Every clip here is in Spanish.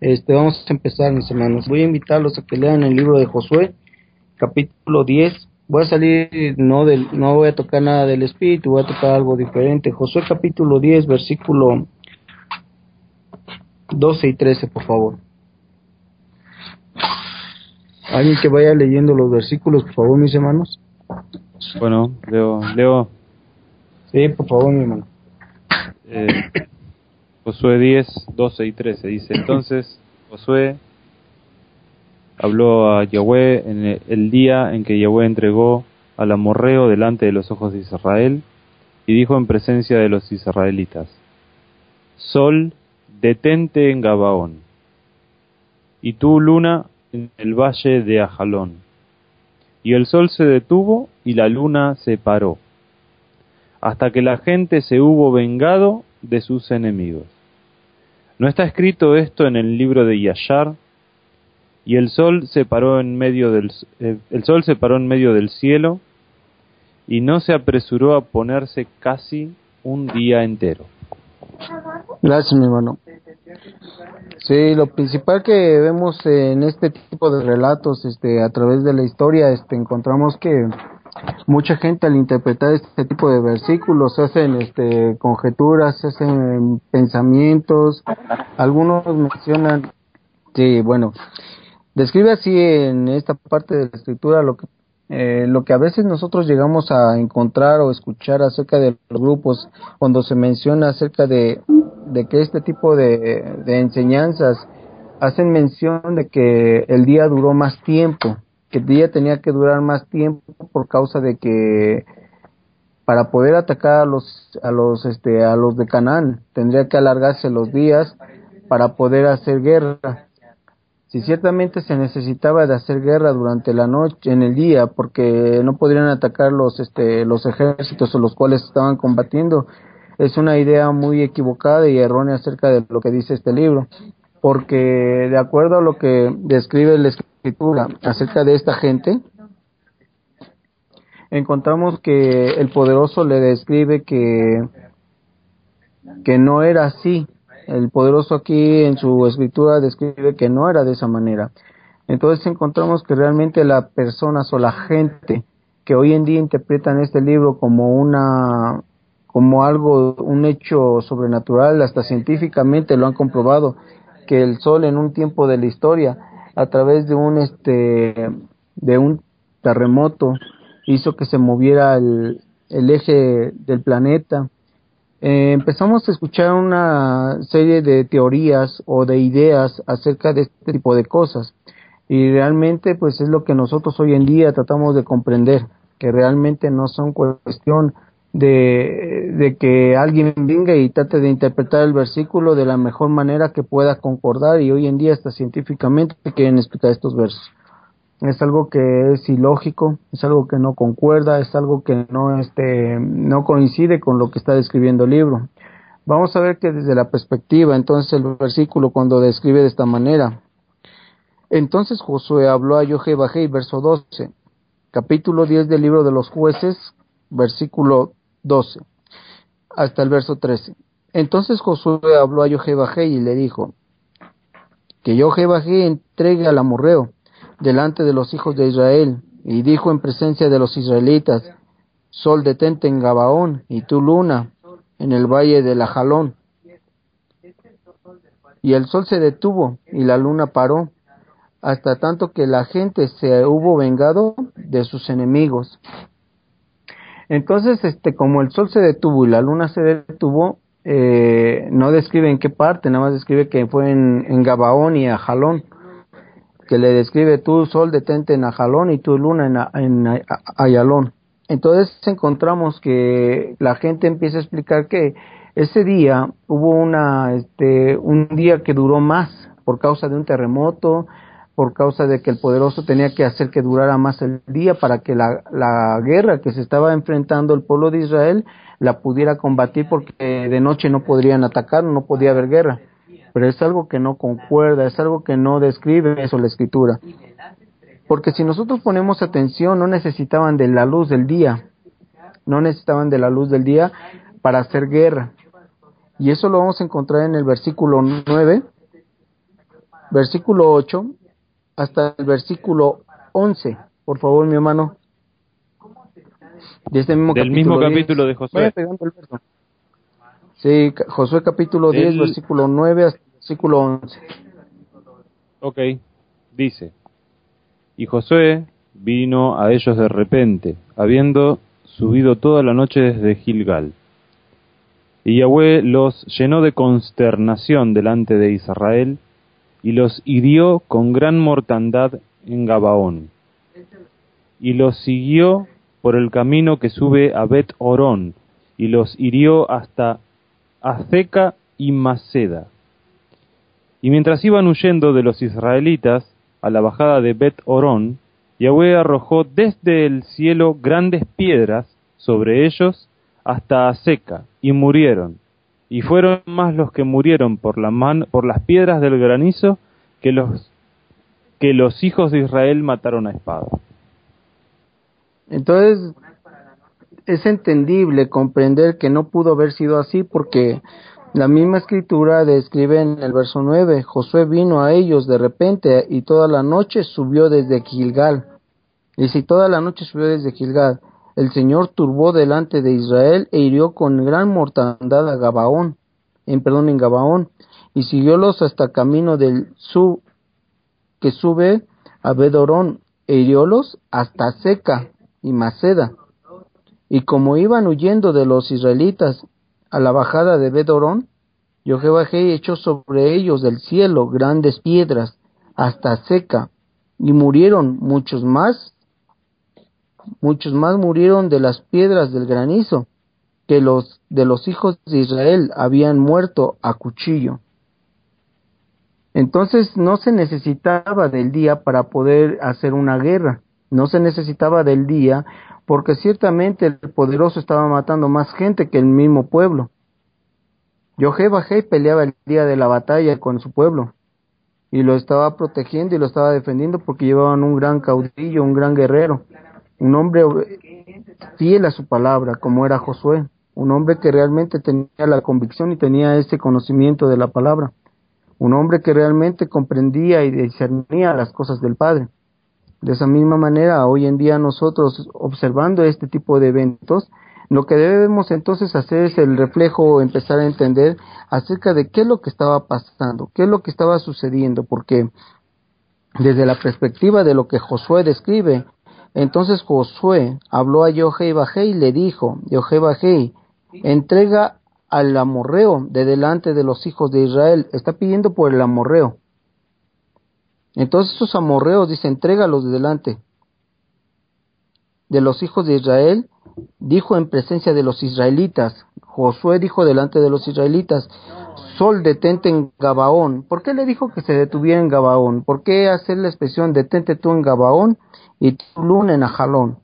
Este, vamos a empezar, mis hermanos. Voy a invitarlos a que lean el libro de Josué, capítulo 10. Voy a salir, no, del, no voy a tocar nada del Espíritu, voy a tocar algo diferente. Josué, capítulo 10, versículo 12 y 13, por favor. Alguien que vaya leyendo los versículos, por favor, mis hermanos. Bueno, leo. leo. Sí, por favor, mi hermano. Eh, Josué 10, 12 y 13 dice, entonces Josué habló a Yahweh en el día en que Yahweh entregó al amorreo delante de los ojos de Israel y dijo en presencia de los israelitas, Sol, detente en Gabaón, y tú, luna, en el valle de Ajalón. Y el sol se detuvo y la luna se paró, hasta que la gente se hubo vengado de sus enemigos. ¿No está escrito esto en el libro de Yashar? Y el sol se paró en medio del eh, el sol se paró en medio del cielo y no se apresuró a ponerse casi un día entero. Gracias, mi hermano. Sí, lo principal que vemos en este tipo de relatos, este, a través de la historia, este, encontramos que mucha gente al interpretar este tipo de versículos hacen, este, conjeturas, hacen pensamientos. Algunos mencionan, sí, bueno, describe así en esta parte de la escritura lo que eh, lo que a veces nosotros llegamos a encontrar o escuchar acerca de los grupos cuando se menciona acerca de, que este tipo de enseñanzas hacen mención de que el día duró más tiempo, que el día tenía que durar más tiempo por causa de que para poder atacar a los a los este a los de Canaán tendría que alargarse los días para poder hacer guerra. Si ciertamente se necesitaba de hacer guerra durante la noche, en el día, porque no podrían atacar los, este, los ejércitos los cuales estaban combatiendo, es una idea muy equivocada y errónea acerca de lo que dice este libro, porque de acuerdo a lo que describe la escritura acerca de esta gente, encontramos que el poderoso le describe que, que no era así, el poderoso aquí en su escritura describe que no era de esa manera. Entonces encontramos que realmente las personas o la gente que hoy en día interpretan este libro como una como algo un hecho sobrenatural hasta científicamente lo han comprobado que el sol en un tiempo de la historia a través de un este de un terremoto hizo que se moviera el, el eje del planeta. Eh, empezamos a escuchar una serie de teorías o de ideas acerca de este tipo de cosas. Y realmente pues es lo que nosotros hoy en día tratamos de comprender que realmente no son cuestión de, de que alguien venga y trate de interpretar el versículo de la mejor manera que pueda concordar y hoy en día hasta científicamente quieren explicar estos versos es algo que es ilógico, es algo que no concuerda, es algo que no este no coincide con lo que está describiendo el libro. Vamos a ver que desde la perspectiva, entonces el versículo cuando describe de esta manera. Entonces Josué habló a Yoje Bajei, verso 12, capítulo 10 del libro de los jueces, versículo 12, hasta el verso 13. Entonces Josué habló a Yoje Bajei y le dijo, que Yoje Bajei entregue al amorreo, delante de los hijos de Israel, y dijo en presencia de los israelitas, Sol detente en Gabaón, y tu luna en el valle de la Jalón. Y el sol se detuvo, y la luna paró, hasta tanto que la gente se hubo vengado de sus enemigos. Entonces, este, como el sol se detuvo y la luna se detuvo, eh, no describe en qué parte, nada más describe que fue en, en Gabaón y a Jalón que le describe tu sol detente en Ajalón y tu luna en, en Ayalón. Entonces encontramos que la gente empieza a explicar que ese día hubo una, este, un día que duró más por causa de un terremoto, por causa de que el poderoso tenía que hacer que durara más el día para que la, la guerra que se estaba enfrentando el pueblo de Israel la pudiera combatir porque de noche no podrían atacar, no podía haber guerra pero es algo que no concuerda, es algo que no describe eso la escritura. Porque si nosotros ponemos atención, no necesitaban de la luz del día, no necesitaban de la luz del día para hacer guerra. Y eso lo vamos a encontrar en el versículo 9, versículo 8 hasta el versículo 11. Por favor, mi hermano. De este mismo Del capítulo mismo capítulo de Josué. Sí, Josué capítulo 10, versículo 9 hasta el versículo 11. Ok, dice, y Josué vino a ellos de repente, habiendo subido toda la noche desde Gilgal. Y Yahweh los llenó de consternación delante de Israel, y los hirió con gran mortandad en Gabaón. Y los siguió por el camino que sube a Bet Orón, y los hirió hasta Azeca y Maceda. Y mientras iban huyendo de los israelitas a la bajada de Bet Orón, Yahweh arrojó desde el cielo grandes piedras sobre ellos hasta Azeca, y murieron. Y fueron más los que murieron por, la por las piedras del granizo que los, que los hijos de Israel mataron a espada. Entonces, es entendible comprender que no pudo haber sido así porque la misma escritura describe en el verso 9, Josué vino a ellos de repente y toda la noche subió desde Gilgal. Y si toda la noche subió desde Gilgal, el Señor turbó delante de Israel e hirió con gran mortandad a Gabaón, en perdón, en Gabaón, y siguiólos hasta camino del que sube a Bedorón, e hiriólos hasta Seca y Maceda. Y como iban huyendo de los israelitas a la bajada de Bedorón, Jehová echó sobre ellos del cielo grandes piedras hasta seca, y murieron muchos más, muchos más murieron de las piedras del granizo, que los de los hijos de Israel habían muerto a cuchillo. Entonces no se necesitaba del día para poder hacer una guerra, no se necesitaba del día porque ciertamente el poderoso estaba matando más gente que el mismo pueblo. Yohe Bajei peleaba el día de la batalla con su pueblo y lo estaba protegiendo y lo estaba defendiendo porque llevaban un gran caudillo, un gran guerrero, un hombre fiel a su palabra como era Josué, un hombre que realmente tenía la convicción y tenía ese conocimiento de la palabra, un hombre que realmente comprendía y discernía las cosas del Padre. De esa misma manera, hoy en día nosotros observando este tipo de eventos, lo que debemos entonces hacer es el reflejo, empezar a entender acerca de qué es lo que estaba pasando, qué es lo que estaba sucediendo, porque desde la perspectiva de lo que Josué describe, entonces Josué habló a Yohei y le dijo, Yohei entrega al amorreo de delante de los hijos de Israel, está pidiendo por el amorreo. Entonces esos amorreos dice, entrégalos de delante de los hijos de Israel, dijo en presencia de los israelitas, Josué dijo delante de los israelitas, Sol detente en Gabaón. ¿Por qué le dijo que se detuviera en Gabaón? ¿Por qué hacer la expresión detente tú en Gabaón y tu luna en Ajalón?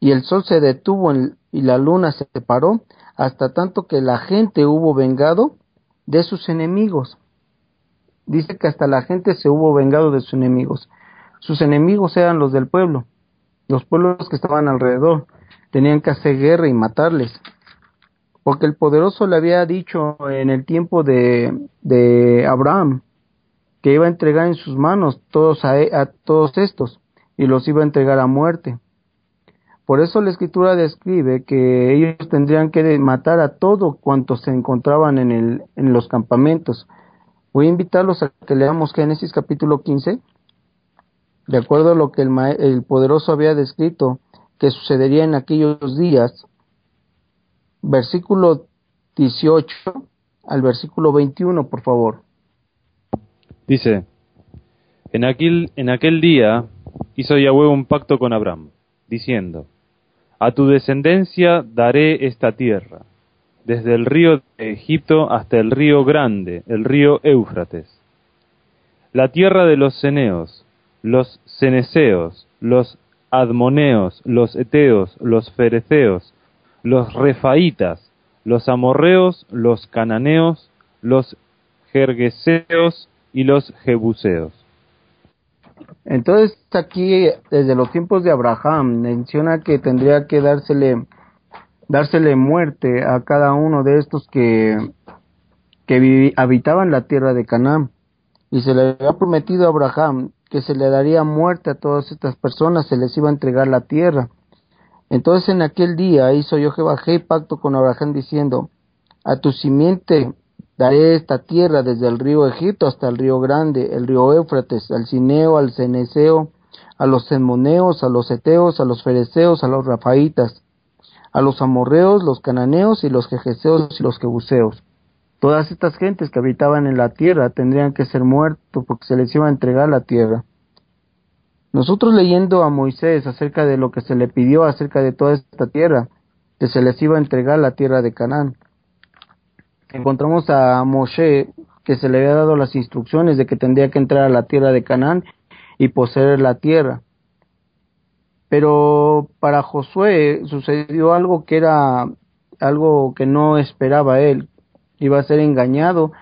Y el sol se detuvo y la luna se separó hasta tanto que la gente hubo vengado de sus enemigos. Dice que hasta la gente se hubo vengado de sus enemigos. Sus enemigos eran los del pueblo, los pueblos que estaban alrededor. Tenían que hacer guerra y matarles. Porque el poderoso le había dicho en el tiempo de, de Abraham que iba a entregar en sus manos todos a, a todos estos y los iba a entregar a muerte. Por eso la escritura describe que ellos tendrían que matar a todo cuantos se encontraban en, el, en los campamentos, Voy a invitarlos a que leamos Génesis capítulo 15, de acuerdo a lo que el, el poderoso había descrito que sucedería en aquellos días, versículo 18 al versículo 21, por favor. Dice, en aquel, día hizo Yahweh un pacto con Abraham, diciendo, A tu descendencia daré esta tierra, desde el río de Egipto hasta el río grande, el río Éufrates. La tierra de los ceneos, los ceneseos, los admoneos, los eteos, los fereceos, los refaitas, los amorreos, los cananeos, los jergueseos y los jebuseos. Entonces aquí, desde los tiempos de Abraham, menciona que tendría que dársele dársele muerte a cada uno de estos que que habitaban la tierra de Canaán. Y se le había prometido a Abraham que se le daría muerte a todas estas personas, se les iba a entregar la tierra. Entonces en aquel día hizo yo Jehová pacto con Abraham diciendo, a tu simiente daré esta tierra desde el río Egipto hasta el río Grande, el río Éufrates, al Cineo, al Ceneseo, a los Semoneos, a los Eteos, a los Fereceos, a los Rafaitas, a los Amorreos, los Cananeos y los Jejeseos y los Jebuseos. Todas estas gentes que habitaban en la tierra tendrían que ser muertos porque se les iba a entregar la tierra. Nosotros leyendo a Moisés acerca de lo que se le pidió acerca de toda esta tierra, que se les iba a entregar la tierra de Canaán, encontramos a Moshe que se le había dado las instrucciones de que tendría que entrar a la tierra de Canaán y poseer la tierra. Pero para Josué sucedió algo que era algo que no esperaba él. Iba a ser engañado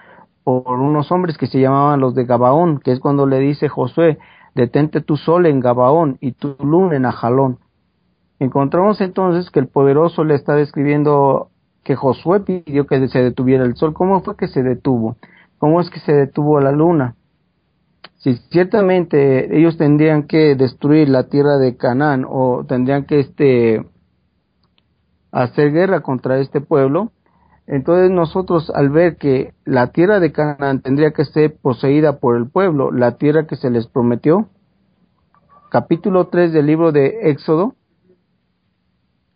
por unos hombres que se llamaban los de Gabaón, que es cuando le dice Josué, detente tu sol en Gabaón y tu luna en Ajalón. Encontramos entonces que el poderoso le está describiendo que Josué pidió que se detuviera el sol. ¿Cómo fue que se detuvo? ¿Cómo es que se detuvo la luna? Si ciertamente ellos tendrían que destruir la tierra de Canaán o tendrían que este hacer guerra contra este pueblo, entonces nosotros al ver que la tierra de Canaán tendría que ser poseída por el pueblo, la tierra que se les prometió, capítulo 3 del libro de Éxodo,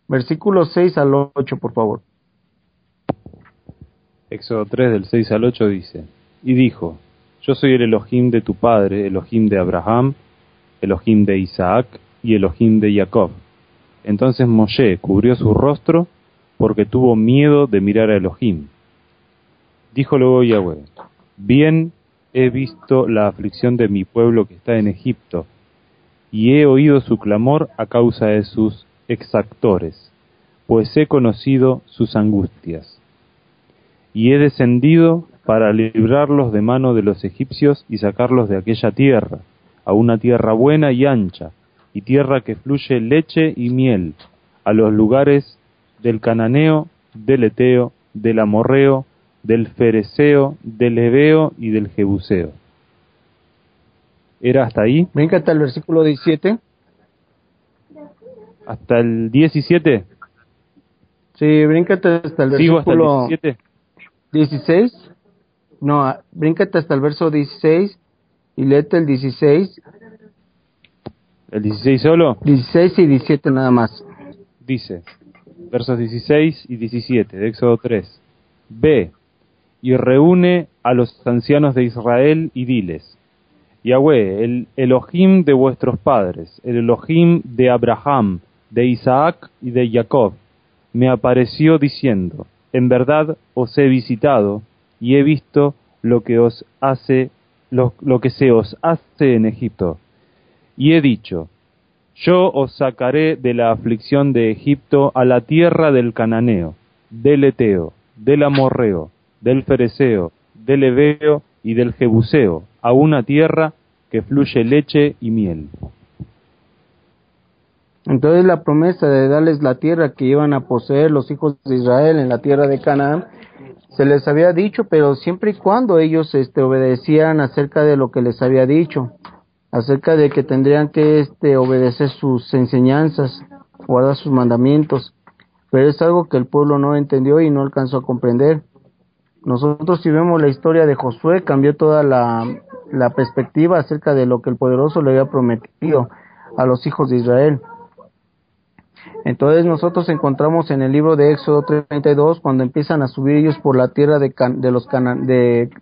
versículos 6 al 8, por favor. Éxodo 3 del 6 al 8 dice, y dijo, yo soy el Elohim de tu padre, Elohim de Abraham, Elohim de Isaac y Elohim de Jacob. Entonces Moshe cubrió su rostro porque tuvo miedo de mirar a Elohim. Dijo luego Yahweh, bien he visto la aflicción de mi pueblo que está en Egipto, y he oído su clamor a causa de sus exactores, pues he conocido sus angustias y he descendido para librarlos de mano de los egipcios y sacarlos de aquella tierra, a una tierra buena y ancha, y tierra que fluye leche y miel, a los lugares del cananeo, del eteo, del amorreo, del fereceo, del hebeo y del jebuseo. ¿Era hasta ahí? Brinca hasta el versículo 17. ¿Hasta el 17? Sí, brinca hasta el versículo... hasta el 17? 16, no, bríncate hasta el verso 16 y léete el 16. ¿El 16 solo? 16 y 17 nada más. Dice, versos 16 y 17 de Éxodo 3. Ve y reúne a los ancianos de Israel y diles, Yahweh, el Elohim de vuestros padres, el Elohim de Abraham, de Isaac y de Jacob, me apareció diciendo, en verdad os he visitado y he visto lo que os hace lo, que se os hace en Egipto. Y he dicho, yo os sacaré de la aflicción de Egipto a la tierra del cananeo, del eteo, del amorreo, del fereceo, del ebeo y del jebuseo, a una tierra que fluye leche y miel. Entonces la promesa de darles la tierra que iban a poseer los hijos de Israel en la tierra de Canaán se les había dicho, pero siempre y cuando ellos este, obedecían acerca de lo que les había dicho, acerca de que tendrían que este, obedecer sus enseñanzas, guardar sus mandamientos, pero es algo que el pueblo no entendió y no alcanzó a comprender. Nosotros si vemos la historia de Josué, cambió toda la, la perspectiva acerca de lo que el poderoso le había prometido a los hijos de Israel. Entonces nosotros encontramos en el libro de Éxodo 32 cuando empiezan a subir ellos por la tierra de, de los Canaán,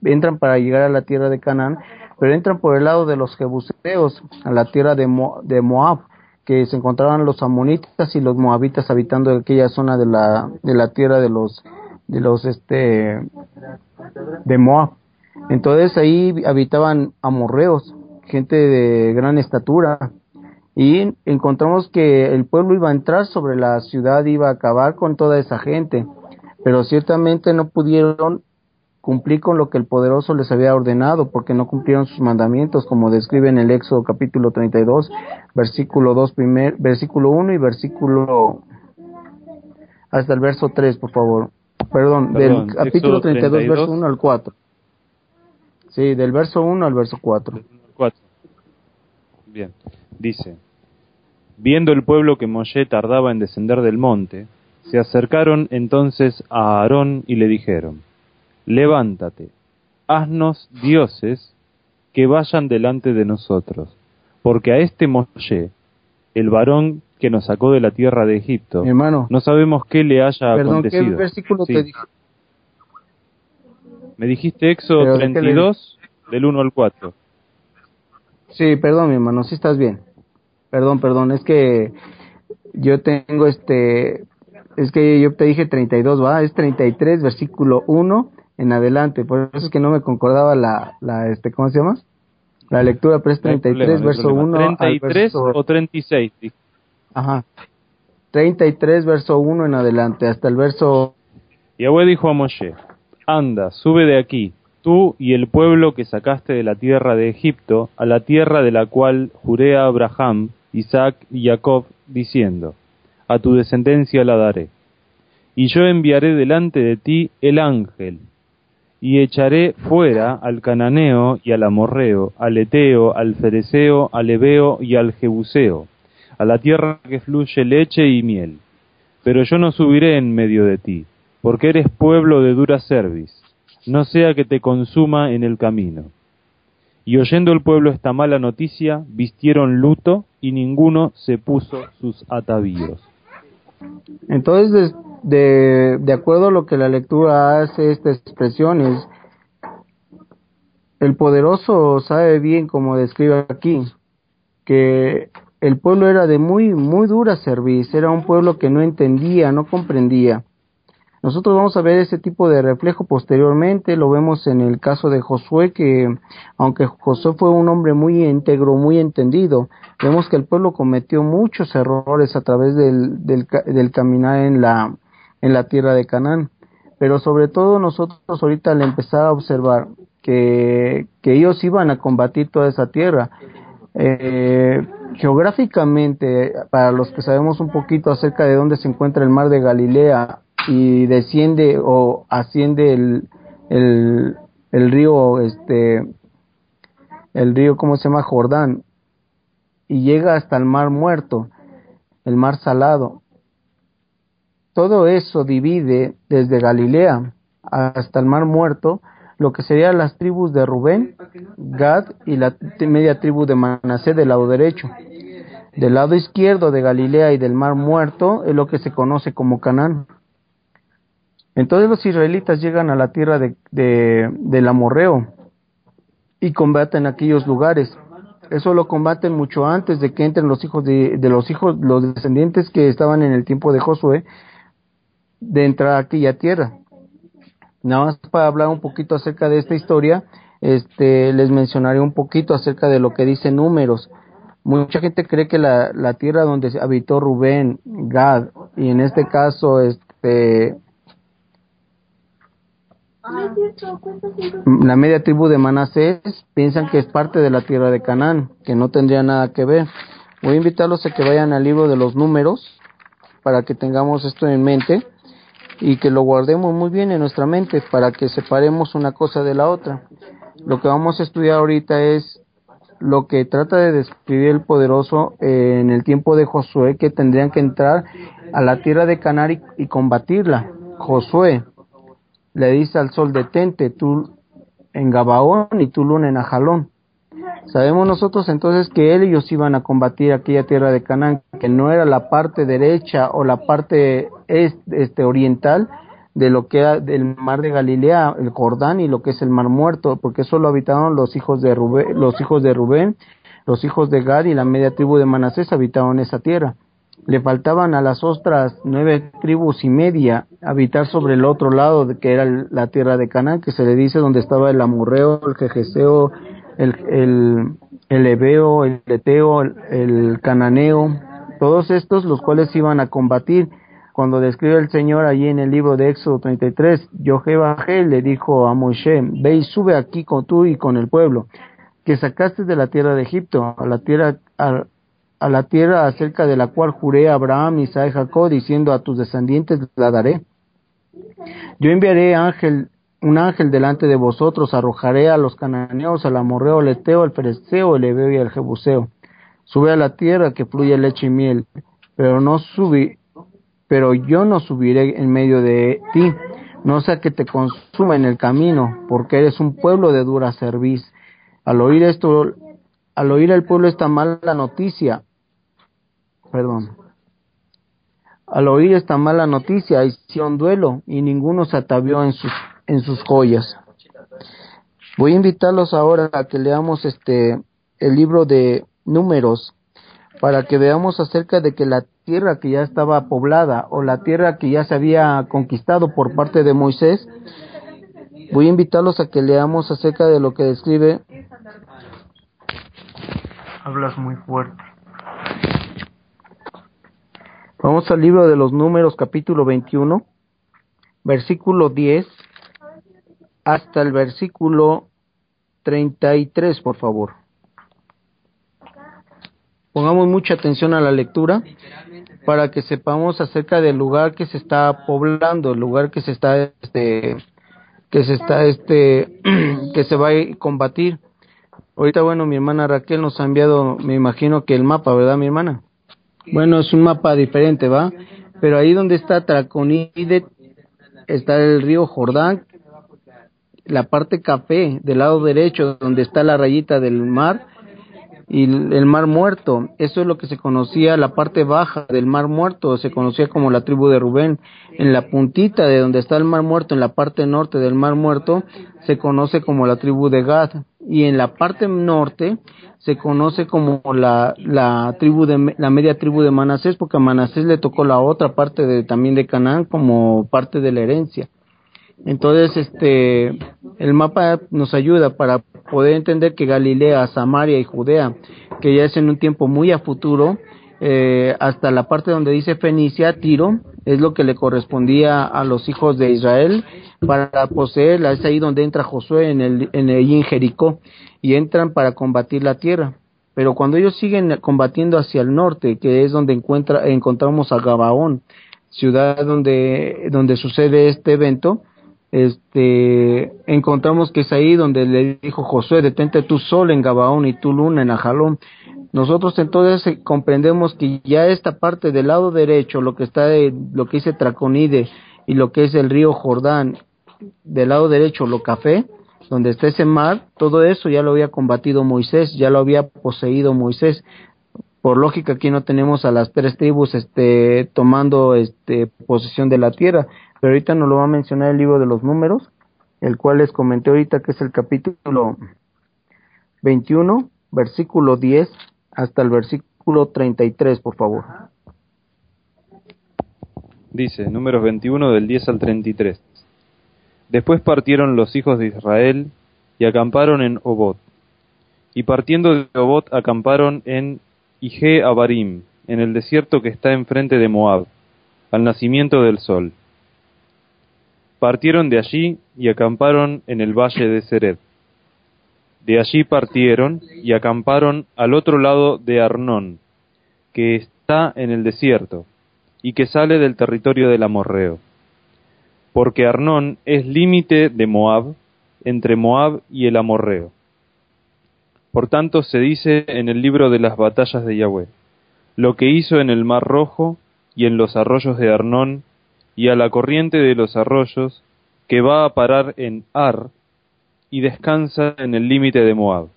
entran para llegar a la tierra de Canaán, pero entran por el lado de los jebuseos, a la tierra de, de Moab, que se encontraban los amonitas y los moabitas habitando aquella zona de la, de la tierra de los, de los, este, de Moab. Entonces ahí habitaban amorreos, gente de gran estatura, y encontramos que el pueblo iba a entrar sobre la ciudad, iba a acabar con toda esa gente, pero ciertamente no pudieron cumplir con lo que el poderoso les había ordenado, porque no cumplieron sus mandamientos, como describe en el Éxodo capítulo 32, versículo 2, primer, versículo 1 y versículo hasta el verso 3, por favor. perdón, del capítulo 32, verso 1 al 4. Sí, del verso 1 al verso 4. 4. Bien, dice, viendo el pueblo que Moshe tardaba en descender del monte, se acercaron entonces a Aarón y le dijeron, levántate, haznos dioses que vayan delante de nosotros, porque a este Moshe, el varón que nos sacó de la tierra de Egipto, hermano, no sabemos qué le haya perdón, acontecido. ¿qué versículo te dije? Me dijiste Éxodo 32, del 1 al 4. Sí, perdón, mi hermano, sí estás bien. Perdón, perdón, es que yo tengo este, es que yo te dije 32, va, es 33, versículo 1 en adelante, por eso es que no me concordaba la, la este, ¿cómo se llama? La lectura, pero es 33, verso 1 33 o 36. Ajá. 33, verso 1 en adelante, hasta el verso... Yahweh dijo a Moshe, anda, sube de aquí, tú y el pueblo que sacaste de la tierra de Egipto, a la tierra de la cual juré a Abraham, Isaac y Jacob, diciendo, a tu descendencia la daré. Y yo enviaré delante de ti el ángel, y echaré fuera al cananeo y al amorreo, al eteo, al fereceo, al ebeo y al jebuseo, a la tierra que fluye leche y miel. Pero yo no subiré en medio de ti, porque eres pueblo de dura cerviz, no sea que te consuma en el camino. Y oyendo el pueblo esta mala noticia, vistieron luto y ninguno se puso sus atavíos. Entonces, de, de acuerdo a lo que la lectura hace, esta expresión es, el poderoso sabe bien, como describe aquí, que el pueblo era de muy, muy dura servicio, era un pueblo que no entendía, no comprendía. Nosotros vamos a ver ese tipo de reflejo posteriormente, lo vemos en el caso de Josué, que aunque Josué fue un hombre muy íntegro, muy entendido, vemos que el pueblo cometió muchos errores a través del, del, del caminar en la, en la tierra de Canaán. Pero sobre todo nosotros ahorita al empezar a observar que, que ellos iban a combatir toda esa tierra, eh, geográficamente, para los que sabemos un poquito acerca de dónde se encuentra el mar de Galilea y desciende o asciende el, el, el río, este, el río, ¿cómo se llama? Jordán, y llega hasta el mar muerto, el mar salado. Todo eso divide desde Galilea hasta el mar muerto lo que serían las tribus de Rubén, Gad y la media tribu de Manasé del lado derecho. Del lado izquierdo de Galilea y del mar muerto es lo que se conoce como Canaán. Entonces los israelitas llegan a la tierra de, de, del Amorreo y combaten aquellos lugares. Eso lo combaten mucho antes de que entren los hijos de, de, los hijos, los descendientes que estaban en el tiempo de Josué, de entrar a aquella tierra. Nada más para hablar un poquito acerca de esta historia, este, les mencionaré un poquito acerca de lo que dice números. Mucha gente cree que la, la tierra donde habitó Rubén, Gad, y en este caso, este, la media tribu de Manasés piensan que es parte de la tierra de Canaán, que no tendría nada que ver. Voy a invitarlos a que vayan al libro de los números para que tengamos esto en mente y que lo guardemos muy bien en nuestra mente para que separemos una cosa de la otra. Lo que vamos a estudiar ahorita es lo que trata de describir el poderoso en el tiempo de Josué, que tendrían que entrar a la tierra de Canaán y combatirla. Josué, le dice al sol detente, tú en Gabaón y tú luna en Ajalón. Sabemos nosotros entonces que ellos iban a combatir aquella tierra de Canaán, que no era la parte derecha o la parte este, oriental de lo que era del mar de Galilea, el Jordán y lo que es el mar muerto, porque solo habitaron los hijos de Rubén, los hijos de Rubén, los hijos de Gad y la media tribu de Manasés habitaron esa tierra le faltaban a las otras nueve tribus y media habitar sobre el otro lado, que era la tierra de Canaán, que se le dice donde estaba el amurreo, el jejeseo, el, el, el ebeo, el leteo, el, cananeo, todos estos los cuales iban a combatir. Cuando describe el Señor allí en el libro de Éxodo 33, Bajé le dijo a Moshe, ve y sube aquí con tú y con el pueblo, que sacaste de la tierra de Egipto, a la tierra, a, a la tierra acerca de la cual juré a Abraham, Isaac y Jacob, diciendo a tus descendientes la daré. Yo enviaré un ángel delante de vosotros, arrojaré a los cananeos, al amorreo, al eteo, al fereceo, al ebeo y al jebuseo. Sube a la tierra que fluye leche y miel, pero no subí, pero yo no subiré en medio de ti, no sea que te consuma en el camino, porque eres un pueblo de dura cerviz. Al oír esto, al oír el pueblo esta mala noticia, perdón, al oír esta mala noticia hicieron duelo y ninguno se atavió en sus, en sus joyas. Voy a invitarlos ahora a que leamos este el libro de Números para que veamos acerca de que la tierra que ya estaba poblada o la tierra que ya se había conquistado por parte de Moisés, voy a invitarlos a que leamos acerca de lo que describe. Hablas muy fuerte. Vamos al libro de los números capítulo 21, versículo 10 hasta el versículo 33, por favor. Pongamos mucha atención a la lectura para que sepamos acerca del lugar que se está poblando, el lugar que se está este que se está este que se va a combatir. Ahorita bueno, mi hermana Raquel nos ha enviado, me imagino que el mapa, ¿verdad, mi hermana? Bueno, es un mapa diferente, ¿va? Pero ahí donde está Traconide está el río Jordán, la parte café del lado derecho donde está la rayita del mar y el mar muerto. Eso es lo que se conocía, la parte baja del mar muerto, se conocía como la tribu de Rubén. En la puntita de donde está el mar muerto, en la parte norte del mar muerto, se conoce como la tribu de Gad. Y en la parte norte se conoce como la, la tribu de, la media tribu de Manasés, porque a Manasés le tocó la otra parte de, también de Canaán como parte de la herencia. Entonces, este, el mapa nos ayuda para poder entender que Galilea, Samaria y Judea, que ya es en un tiempo muy a futuro, eh, hasta la parte donde dice Fenicia, Tiro, es lo que le correspondía a los hijos de Israel para poseerla. Es ahí donde entra Josué en el, en el Jericó y entran para combatir la tierra. Pero cuando ellos siguen combatiendo hacia el norte, que es donde encuentra, encontramos a Gabaón, ciudad donde, donde sucede este evento, este, encontramos que es ahí donde le dijo Josué, detente tú sol en Gabaón y tú luna en Ajalón. Nosotros entonces eh, comprendemos que ya esta parte del lado derecho, lo que está de, lo que dice Traconide y lo que es el río Jordán, del lado derecho lo café, donde está ese mar, todo eso ya lo había combatido Moisés, ya lo había poseído Moisés. Por lógica aquí no tenemos a las tres tribus este tomando este posesión de la tierra, pero ahorita nos lo va a mencionar el libro de los números, el cual les comenté ahorita que es el capítulo 21, versículo 10 hasta el versículo 33, por favor. Dice, números 21 del 10 al 33. Después partieron los hijos de Israel y acamparon en Obot. Y partiendo de Obot acamparon en Ije Abarim, en el desierto que está enfrente de Moab, al nacimiento del sol Partieron de allí y acamparon en el valle de Sered. De allí partieron y acamparon al otro lado de Arnón, que está en el desierto, y que sale del territorio del Amorreo. Porque Arnón es límite de Moab, entre Moab y el Amorreo. Por tanto se dice en el libro de las batallas de Yahweh, lo que hizo en el Mar Rojo y en los arroyos de Arnón y a la corriente de los arroyos, que va a parar en Ar y descansa en el límite de Moab.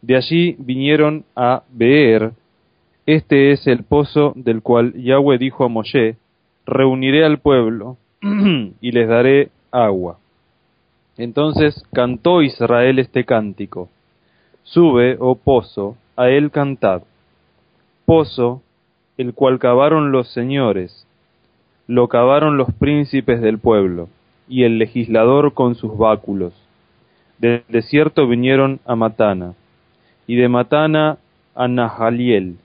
De allí vinieron a Beer, este es el pozo del cual Yahweh dijo a Moshe, reuniré al pueblo y les daré agua. Entonces cantó Israel este cántico, Sube, oh pozo, a él cantad, pozo, el cual cavaron los señores, lo cavaron los príncipes del pueblo, y el legislador con sus báculos. Del desierto vinieron a Matana, y de Matana a Nahaliel,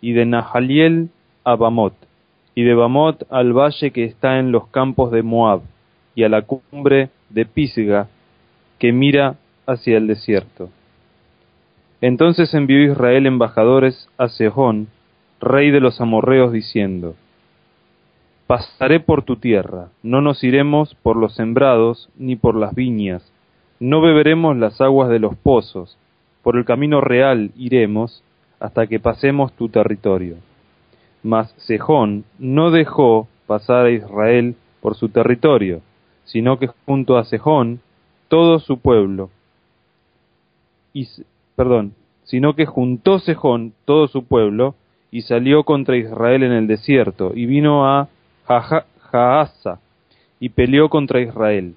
y de Nahaliel a Bamot, y de Bamot al valle que está en los campos de Moab, y a la cumbre de Pisga, que mira hacia el desierto. Entonces envió Israel embajadores a Sehón, rey de los amorreos, diciendo, Pasaré por tu tierra, no nos iremos por los sembrados ni por las viñas, no beberemos las aguas de los pozos, por el camino real iremos hasta que pasemos tu territorio. Mas Sejón no dejó pasar a Israel por su territorio, sino que junto a Sejón todo su pueblo, y, perdón, sino que juntó Sejón todo su pueblo y salió contra Israel en el desierto, y vino a Jaasa y peleó contra Israel.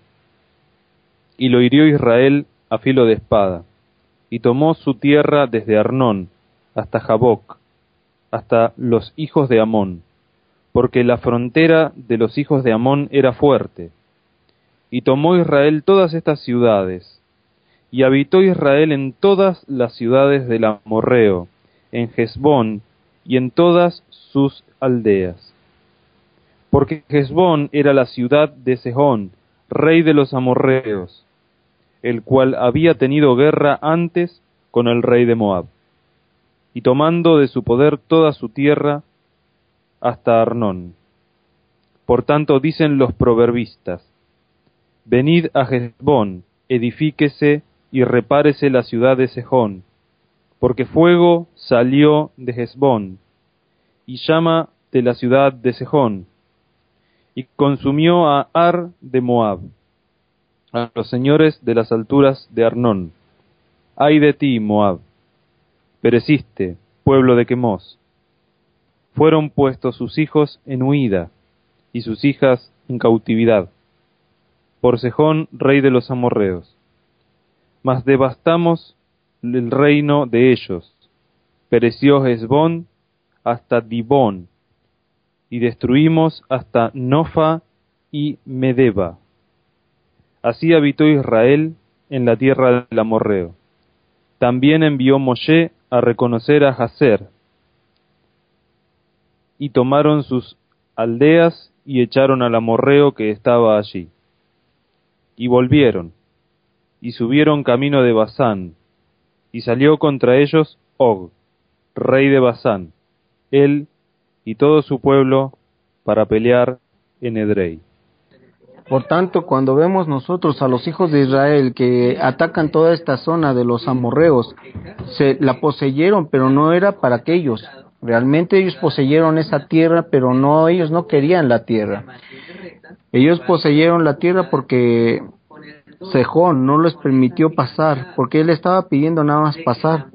Y lo hirió Israel a filo de espada, y tomó su tierra desde Arnón hasta Jaboc, hasta los hijos de Amón, porque la frontera de los hijos de Amón era fuerte. Y tomó Israel todas estas ciudades, y habitó Israel en todas las ciudades del Amorreo, en Hezbón y en todas sus aldeas. Porque Hezbón era la ciudad de Sehón, rey de los amorreos, el cual había tenido guerra antes con el rey de Moab y tomando de su poder toda su tierra hasta Arnón. Por tanto dicen los proverbistas, Venid a Hezbón, edifíquese y repárese la ciudad de Sejón, porque fuego salió de Hezbón, y llama de la ciudad de Sejón, y consumió a Ar de Moab, a los señores de las alturas de Arnón. Ay de ti, Moab, Pereciste, pueblo de Quemos. Fueron puestos sus hijos en huida y sus hijas en cautividad. Por Sejón, rey de los amorreos. Mas devastamos el reino de ellos. Pereció Hezbón hasta Dibón, y destruimos hasta Nofa y Medeba. Así habitó Israel en la tierra del amorreo. También envió Moshe a reconocer a Hazer, y tomaron sus aldeas y echaron al amorreo que estaba allí. Y volvieron, y subieron camino de Basán, y salió contra ellos Og, rey de Basán, él y todo su pueblo, para pelear en Edrei. Por tanto, cuando vemos nosotros a los hijos de Israel que atacan toda esta zona de los amorreos, se la poseyeron, pero no era para aquellos. Realmente ellos poseyeron esa tierra, pero no ellos no querían la tierra. Ellos poseyeron la tierra porque Sejón no les permitió pasar, porque él estaba pidiendo nada más pasar.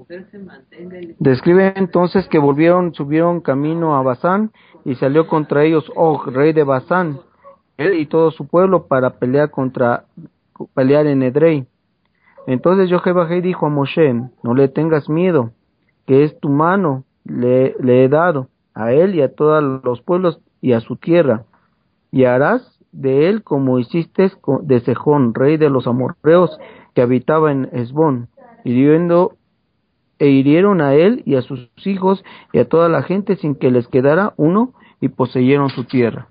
Describe entonces que volvieron, subieron camino a Basán y salió contra ellos Og, rey de Basán, él y todo su pueblo para pelear contra pelear en Edrei. Entonces Jehová dijo a Moshe, no le tengas miedo, que es tu mano, le, le he dado a él y a todos los pueblos y a su tierra, y harás de él como hiciste de Sejón, rey de los amorreos que habitaba en Esbón, e hirieron a él y a sus hijos y a toda la gente sin que les quedara uno y poseyeron su tierra.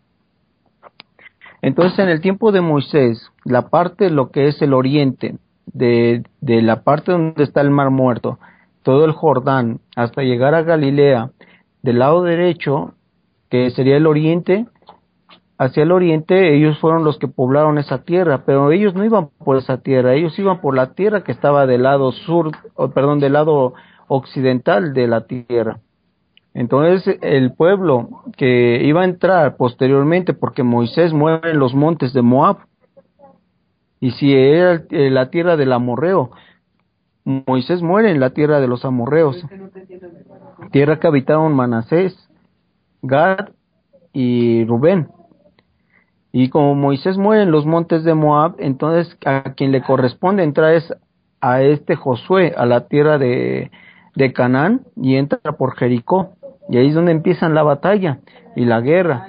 Entonces, en el tiempo de Moisés, la parte, lo que es el oriente, de, de la parte donde está el Mar Muerto, todo el Jordán, hasta llegar a Galilea, del lado derecho, que sería el oriente, hacia el oriente ellos fueron los que poblaron esa tierra, pero ellos no iban por esa tierra, ellos iban por la tierra que estaba del lado sur, perdón, del lado occidental de la tierra. Entonces el pueblo que iba a entrar posteriormente, porque Moisés muere en los montes de Moab, y si era la tierra del amorreo, Moisés muere en la tierra de los amorreos, tierra que habitaban Manasés, Gad y Rubén. Y como Moisés muere en los montes de Moab, entonces a quien le corresponde entrar es a este Josué, a la tierra de, de Canaán, y entra por Jericó. Y ahí es donde empiezan la batalla y la guerra.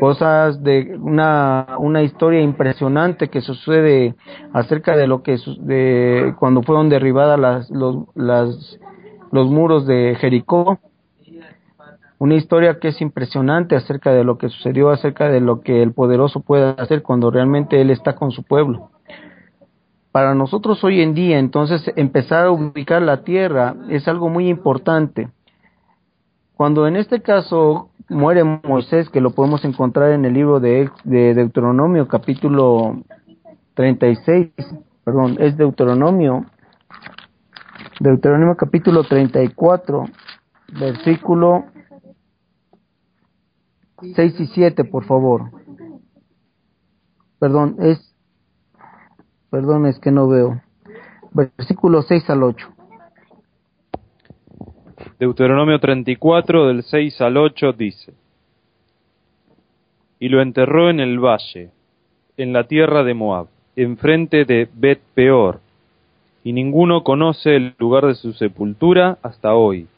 Cosas de una, una historia impresionante que sucede acerca de lo que de cuando fueron derribadas las, los, las, los muros de Jericó. Una historia que es impresionante acerca de lo que sucedió, acerca de lo que el poderoso puede hacer cuando realmente Él está con su pueblo. Para nosotros hoy en día, entonces, empezar a ubicar la tierra es algo muy importante Cuando en este caso muere Moisés, que lo podemos encontrar en el libro de, de Deuteronomio, capítulo 36, perdón, es Deuteronomio, Deuteronomio capítulo 34, versículo 6 y 7, por favor. Perdón, es, perdón, es que no veo. Versículo 6 al 8. Deuteronomio 34 del 6 al 8 dice, Y lo enterró en el valle, en la tierra de Moab, enfrente de Bet Peor, y ninguno conoce el lugar de su sepultura hasta hoy.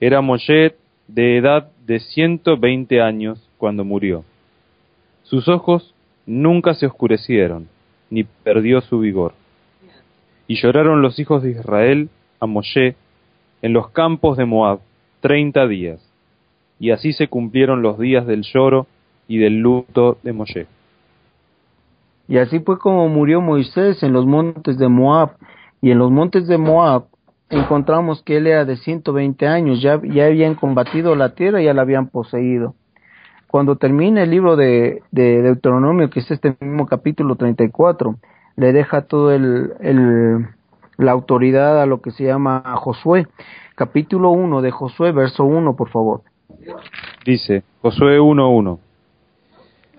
Era Moshe de edad de ciento veinte años cuando murió. Sus ojos nunca se oscurecieron, ni perdió su vigor. Y lloraron los hijos de Israel a Moshe en los campos de Moab treinta días, y así se cumplieron los días del lloro y del luto de Moshe. Y así fue como murió Moisés en los montes de Moab, y en los montes de Moab encontramos que él era de 120 años, ya, ya habían combatido la tierra, ya la habían poseído. Cuando termina el libro de, de Deuteronomio, que es este mismo capítulo 34, le deja todo el, el, la autoridad a lo que se llama Josué. Capítulo 1 de Josué, verso 1, por favor. Dice, Josué 1.1.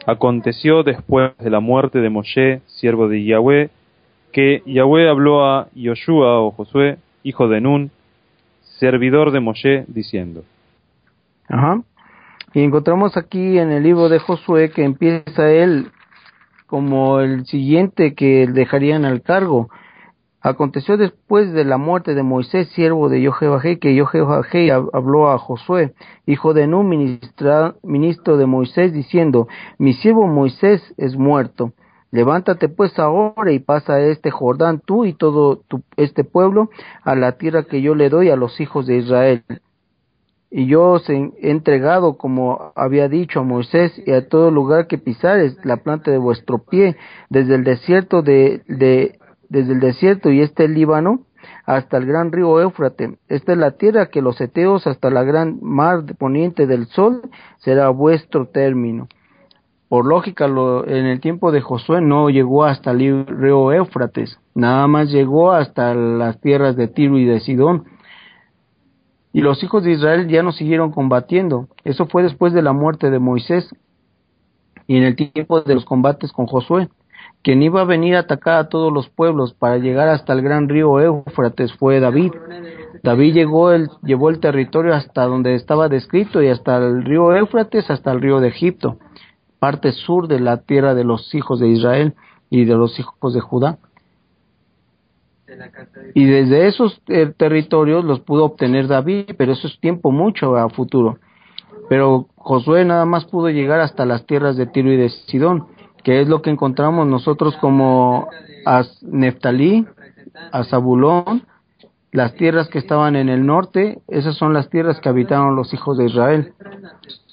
Aconteció después de la muerte de Moshe, siervo de Yahweh, que Yahweh habló a Yoshua o Josué, hijo de Nun, servidor de Moshe, diciendo. Ajá. Y encontramos aquí en el libro de Josué que empieza él como el siguiente que dejarían al cargo. Aconteció después de la muerte de Moisés, siervo de Yohebajé, que Yohebajé habló a Josué, hijo de Nun, ministro de Moisés, diciendo, mi siervo Moisés es muerto. Levántate pues ahora y pasa este Jordán tú y todo este pueblo a la tierra que yo le doy a los hijos de Israel. Y yo os he entregado, como había dicho a Moisés, y a todo lugar que pisares la planta de vuestro pie, desde el desierto de, de desde el desierto y este Líbano hasta el gran río Éufrate. Esta es la tierra que los eteos hasta la gran mar poniente del sol será vuestro término. Por lógica, lo, en el tiempo de Josué no llegó hasta el río Éufrates, nada más llegó hasta las tierras de Tiro y de Sidón. Y los hijos de Israel ya no siguieron combatiendo. Eso fue después de la muerte de Moisés y en el tiempo de los combates con Josué quien iba a venir a atacar a todos los pueblos para llegar hasta el gran río Éufrates fue David. David llegó el, llevó el territorio hasta donde estaba descrito y hasta el río Éufrates, hasta el río de Egipto, parte sur de la tierra de los hijos de Israel y de los hijos de Judá. Y desde esos eh, territorios los pudo obtener David, pero eso es tiempo mucho a futuro. Pero Josué nada más pudo llegar hasta las tierras de Tiro y de Sidón que es lo que encontramos nosotros como a Neftalí, a Zabulón, las tierras que estaban en el norte, esas son las tierras que habitaron los hijos de Israel.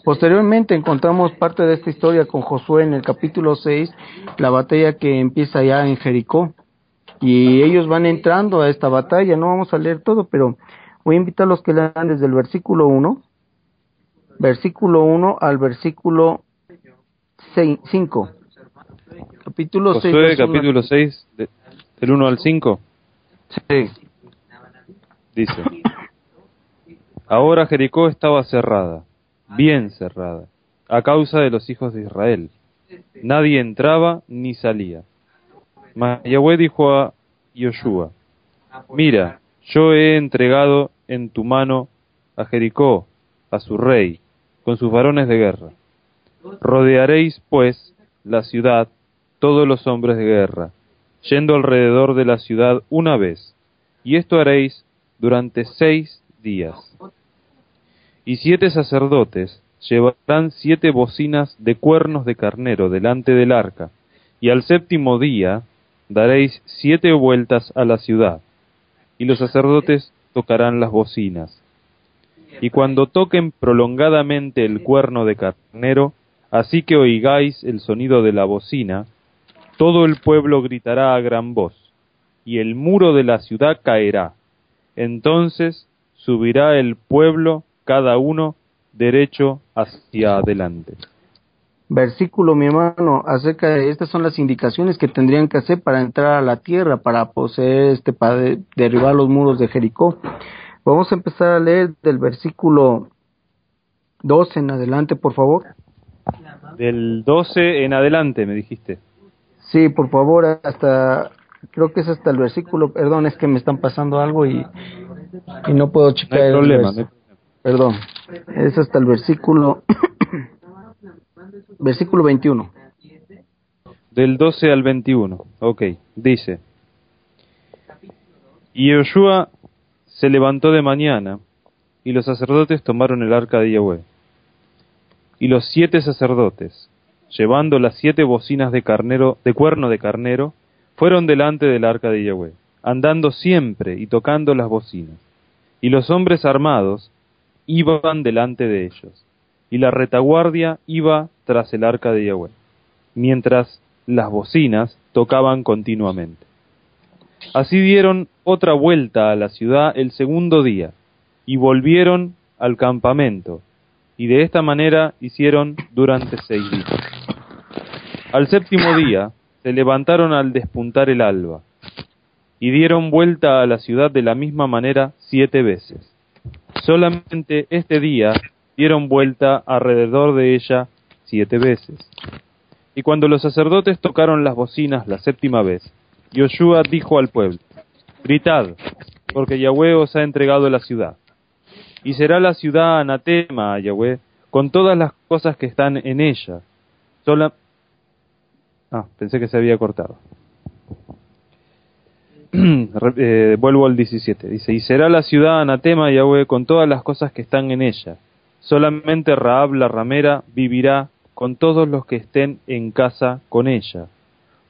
Posteriormente encontramos parte de esta historia con Josué en el capítulo 6, la batalla que empieza ya en Jericó. Y ellos van entrando a esta batalla, no vamos a leer todo, pero voy a invitar a los que lean desde el versículo 1, versículo 1 al versículo 5. Capítulo Josué, 6. capítulo 6, del 1 al 5. Sí. Dice, ahora Jericó estaba cerrada, bien cerrada, a causa de los hijos de Israel. Nadie entraba ni salía. Mas Yahweh dijo a Yoshua, mira, yo he entregado en tu mano a Jericó, a su rey, con sus varones de guerra. Rodearéis, pues, la ciudad todos los hombres de guerra, yendo alrededor de la ciudad una vez, y esto haréis durante seis días. Y siete sacerdotes llevarán siete bocinas de cuernos de carnero delante del arca, y al séptimo día daréis siete vueltas a la ciudad, y los sacerdotes tocarán las bocinas. Y cuando toquen prolongadamente el cuerno de carnero, así que oigáis el sonido de la bocina, todo el pueblo gritará a gran voz, y el muro de la ciudad caerá. Entonces subirá el pueblo cada uno derecho hacia adelante. Versículo, mi hermano, acerca de estas son las indicaciones que tendrían que hacer para entrar a la tierra, para poseer este, para derribar los muros de Jericó. Vamos a empezar a leer del versículo 12 en adelante, por favor. Del 12 en adelante, me dijiste. Sí, por favor, hasta, creo que es hasta el versículo, perdón, es que me están pasando algo y, y no puedo checar. No hay problema, Perdón, es hasta el versículo, versículo 21. Del 12 al 21, ok, dice. Y Yoshua se levantó de mañana, y los sacerdotes tomaron el arca de Yahweh. Y los siete sacerdotes, llevando las siete bocinas de de cuerno de carnero, fueron delante del arca de Yahweh, andando siempre y tocando las bocinas. Y los hombres armados iban delante de ellos, y la retaguardia iba tras el arca de Yahweh, mientras las bocinas tocaban continuamente. Así dieron otra vuelta a la ciudad el segundo día, y volvieron al campamento, y de esta manera hicieron durante seis días. Al séptimo día se levantaron al despuntar el alba, y dieron vuelta a la ciudad de la misma manera siete veces. Solamente este día dieron vuelta alrededor de ella siete veces. Y cuando los sacerdotes tocaron las bocinas la séptima vez, Yoshua dijo al pueblo, Gritad, porque Yahweh os ha entregado la ciudad. Y será la ciudad anatema a Yahweh, con todas las cosas que están en ella. Sola... Ah, pensé que se había cortado. Eh, vuelvo al 17. Dice, y será la ciudad anatema Yahweh con todas las cosas que están en ella. Solamente Raab la ramera vivirá con todos los que estén en casa con ella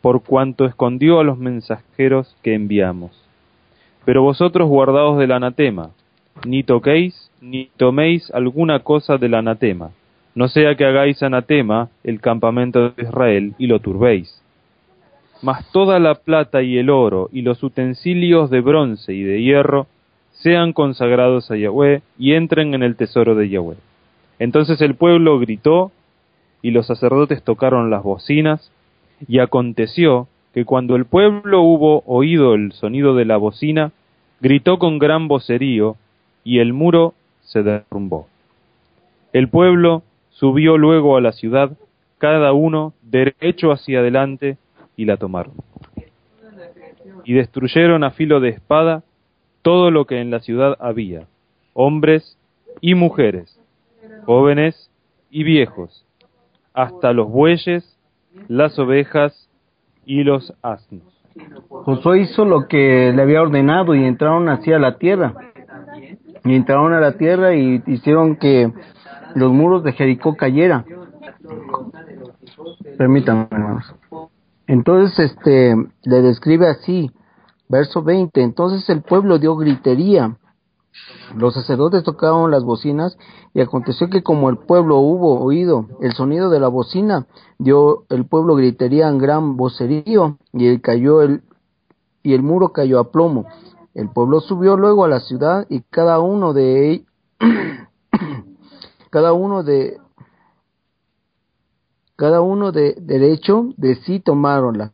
por cuanto escondió a los mensajeros que enviamos. Pero vosotros guardaos del anatema, ni toquéis ni toméis alguna cosa del anatema, no sea que hagáis anatema el campamento de Israel y lo turbéis. Mas toda la plata y el oro y los utensilios de bronce y de hierro sean consagrados a Yahweh y entren en el tesoro de Yahweh. Entonces el pueblo gritó y los sacerdotes tocaron las bocinas y aconteció que cuando el pueblo hubo oído el sonido de la bocina, gritó con gran vocerío, y el muro se derrumbó. El pueblo subió luego a la ciudad, cada uno derecho hacia adelante, y la tomaron. Y destruyeron a filo de espada todo lo que en la ciudad había, hombres y mujeres, jóvenes y viejos, hasta los bueyes las ovejas y los asnos. Josué hizo lo que le había ordenado y entraron hacia la tierra. Y entraron a la tierra y hicieron que los muros de Jericó cayeran. Permítanme, hermanos. Entonces, este, le describe así, verso 20. Entonces el pueblo dio gritería los sacerdotes tocaban las bocinas y aconteció que como el pueblo hubo oído el sonido de la bocina, dio el pueblo gritería en gran vocerío y el cayó el y el muro cayó a plomo. El pueblo subió luego a la ciudad y cada uno de cada uno de cada uno de derecho de sí tomaronla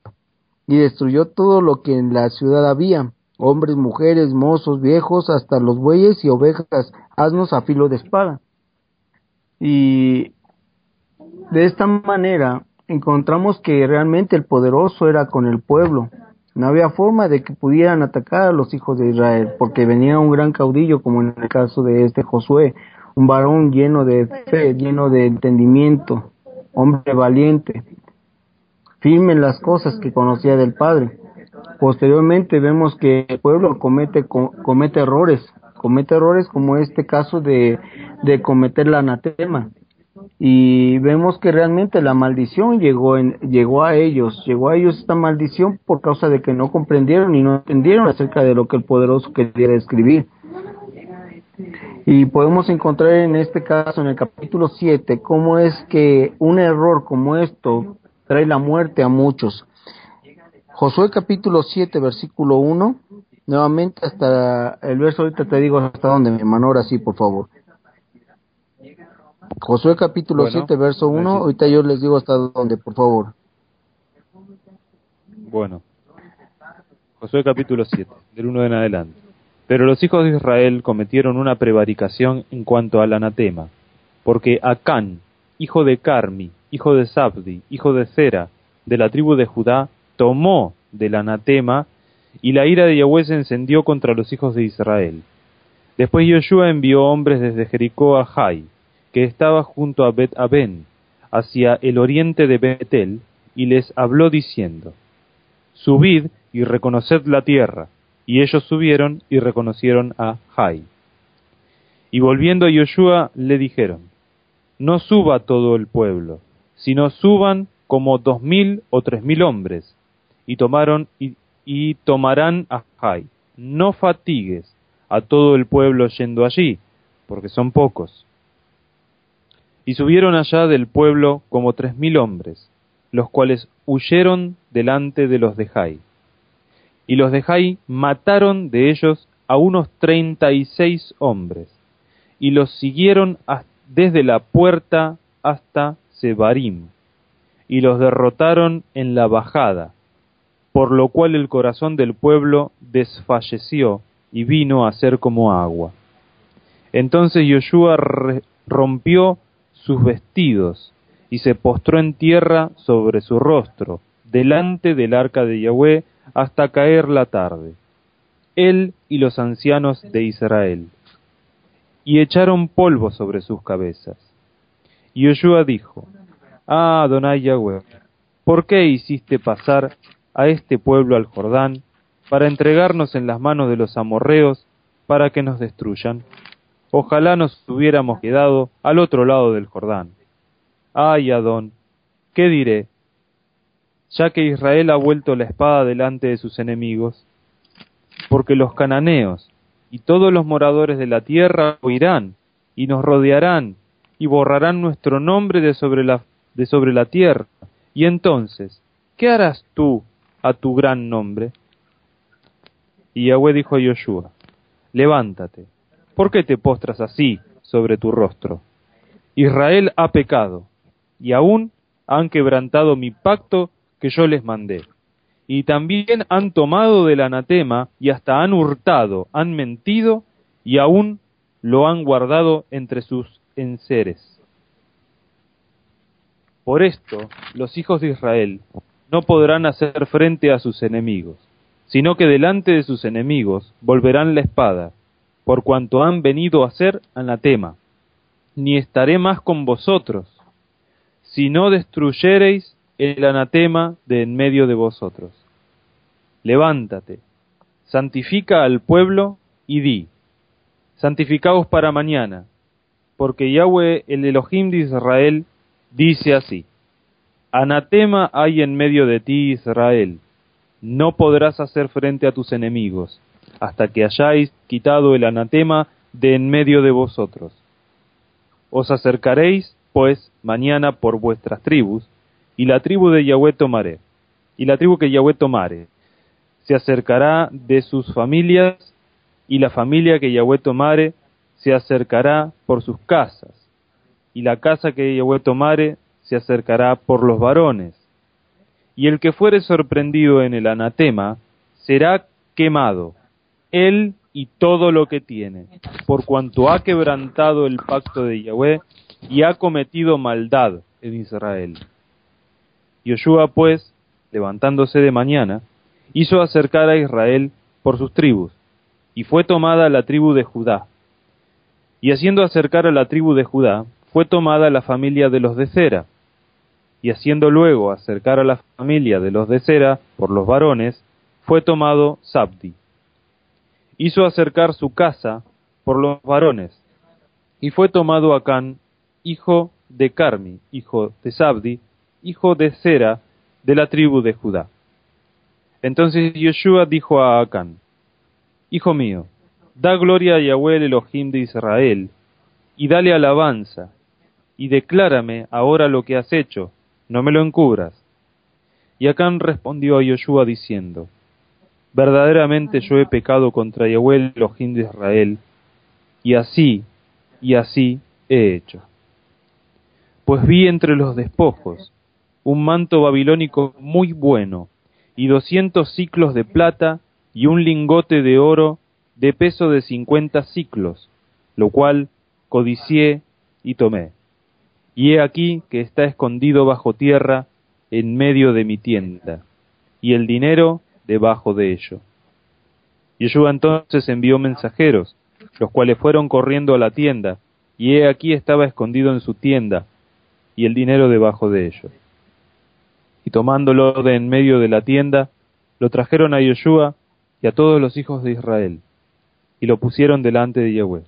y destruyó todo lo que en la ciudad había hombres, mujeres, mozos, viejos, hasta los bueyes y ovejas, asnos a filo de espada. Y de esta manera encontramos que realmente el poderoso era con el pueblo. No había forma de que pudieran atacar a los hijos de Israel, porque venía un gran caudillo, como en el caso de este Josué, un varón lleno de fe, lleno de entendimiento, hombre valiente, firme en las cosas que conocía del Padre. Posteriormente vemos que el pueblo comete, comete errores, comete errores como este caso de, de cometer la anatema. Y vemos que realmente la maldición llegó, en, llegó a ellos, llegó a ellos esta maldición por causa de que no comprendieron y no entendieron acerca de lo que el poderoso quería describir. Y podemos encontrar en este caso, en el capítulo 7, cómo es que un error como esto trae la muerte a muchos. Josué capítulo 7, versículo 1, nuevamente hasta el verso ahorita te digo hasta dónde, mi hermano, ahora sí, por favor. Josué capítulo Bueno, 7, verso 1, así. ahorita yo les digo hasta dónde, por favor. Bueno, Josué capítulo 7, del 1 en adelante. Pero los hijos de Israel cometieron una prevaricación en cuanto al anatema, porque Acán, hijo de Carmi, hijo de Sabdi, hijo de Zera, de la tribu de Judá, tomó del anatema, y la ira de Yahweh se encendió contra los hijos de Israel. Después Yoshua envió hombres desde Jericó a Jai, que estaba junto a Bet Aben, hacia el oriente de Betel, y les habló diciendo, Subid y reconoced la tierra. Y ellos subieron y reconocieron a Jai. Y volviendo a Yoshua le dijeron, No suba todo el pueblo, sino suban como dos mil o tres mil hombres, y tomaron y, tomarán a Jai. No fatigues a todo el pueblo yendo allí, porque son pocos. Y subieron allá del pueblo como tres mil hombres, los cuales huyeron delante de los de Jai. Y los de Jai mataron de ellos a unos treinta y seis hombres, y los siguieron desde la puerta hasta Sebarim, y los derrotaron en la bajada, por lo cual el corazón del pueblo desfalleció y vino a ser como agua. Entonces Yoshua rompió sus vestidos y se postró en tierra sobre su rostro, delante del arca de Yahweh, hasta caer la tarde, él y los ancianos de Israel, y echaron polvo sobre sus cabezas. Y Yoshua dijo, Ah, Adonai Yahweh, ¿por qué hiciste pasar a este pueblo al Jordán para entregarnos en las manos de los amorreos para que nos destruyan? Ojalá nos hubiéramos quedado al otro lado del Jordán. Ay, Adón, ¿qué diré? Ya que Israel ha vuelto la espada delante de sus enemigos, porque los cananeos y todos los moradores de la tierra oirán y nos rodearán y borrarán nuestro nombre de sobre la, de sobre la tierra. Y entonces, ¿qué harás tú a tu gran nombre? Y Yahweh dijo a Yoshua, levántate, ¿por qué te postras así sobre tu rostro? Israel ha pecado, y aún han quebrantado mi pacto que yo les mandé. Y también han tomado del anatema y hasta han hurtado, han mentido y aún lo han guardado entre sus enseres. Por esto, los hijos de Israel no podrán hacer frente a sus enemigos, sino que delante de sus enemigos volverán la espada, por cuanto han venido a ser anatema. Ni estaré más con vosotros, si no destruyereis el anatema de en medio de vosotros. Levántate, santifica al pueblo y di, santificaos para mañana, porque Yahweh, el Elohim de Israel, dice así, Anatema hay en medio de ti, Israel, no podrás hacer frente a tus enemigos, hasta que hayáis quitado el anatema de en medio de vosotros. Os acercaréis, pues, mañana por vuestras tribus, y la tribu de Yahweh tomaré, y la tribu que Yahweh tomare, se acercará de sus familias, y la familia que Yahweh tomare se acercará por sus casas, y la casa que Yahweh tomare se acercará por los varones. Y el que fuere sorprendido en el anatema será quemado, él y todo lo que tiene, por cuanto ha quebrantado el pacto de Yahweh y ha cometido maldad en Israel. Yoshua, pues, levantándose de mañana, hizo acercar a Israel por sus tribus, y fue tomada la tribu de Judá. Y haciendo acercar a la tribu de Judá, fue tomada la familia de los de Zera. Y haciendo luego acercar a la familia de los de Zera por los varones, fue tomado Sabdi. Hizo acercar su casa por los varones, y fue tomado Acán, hijo de Carmi, hijo de Sabdi, hijo de Zera, de la tribu de Judá. Entonces Yoshua dijo a Acán, Hijo mío, da gloria a Yahweh el Elohim de Israel, y dale alabanza, y declárame ahora lo que has hecho, no me lo encubras. Y Acán respondió a Yoshua diciendo, Verdaderamente yo he pecado contra Yahweh el Elohim de Israel, y así, y así he hecho. Pues vi entre los despojos un manto babilónico muy bueno, y doscientos ciclos de plata, y un lingote de oro de peso de cincuenta ciclos, lo cual codicié y tomé. Y he aquí que está escondido bajo tierra en medio de mi tienda, y el dinero debajo de ello. Yeshua entonces envió mensajeros, los cuales fueron corriendo a la tienda, y he aquí estaba escondido en su tienda, y el dinero debajo de ello. Y tomándolo de en medio de la tienda, lo trajeron a Yeshua y a todos los hijos de Israel, y lo pusieron delante de Yahweh.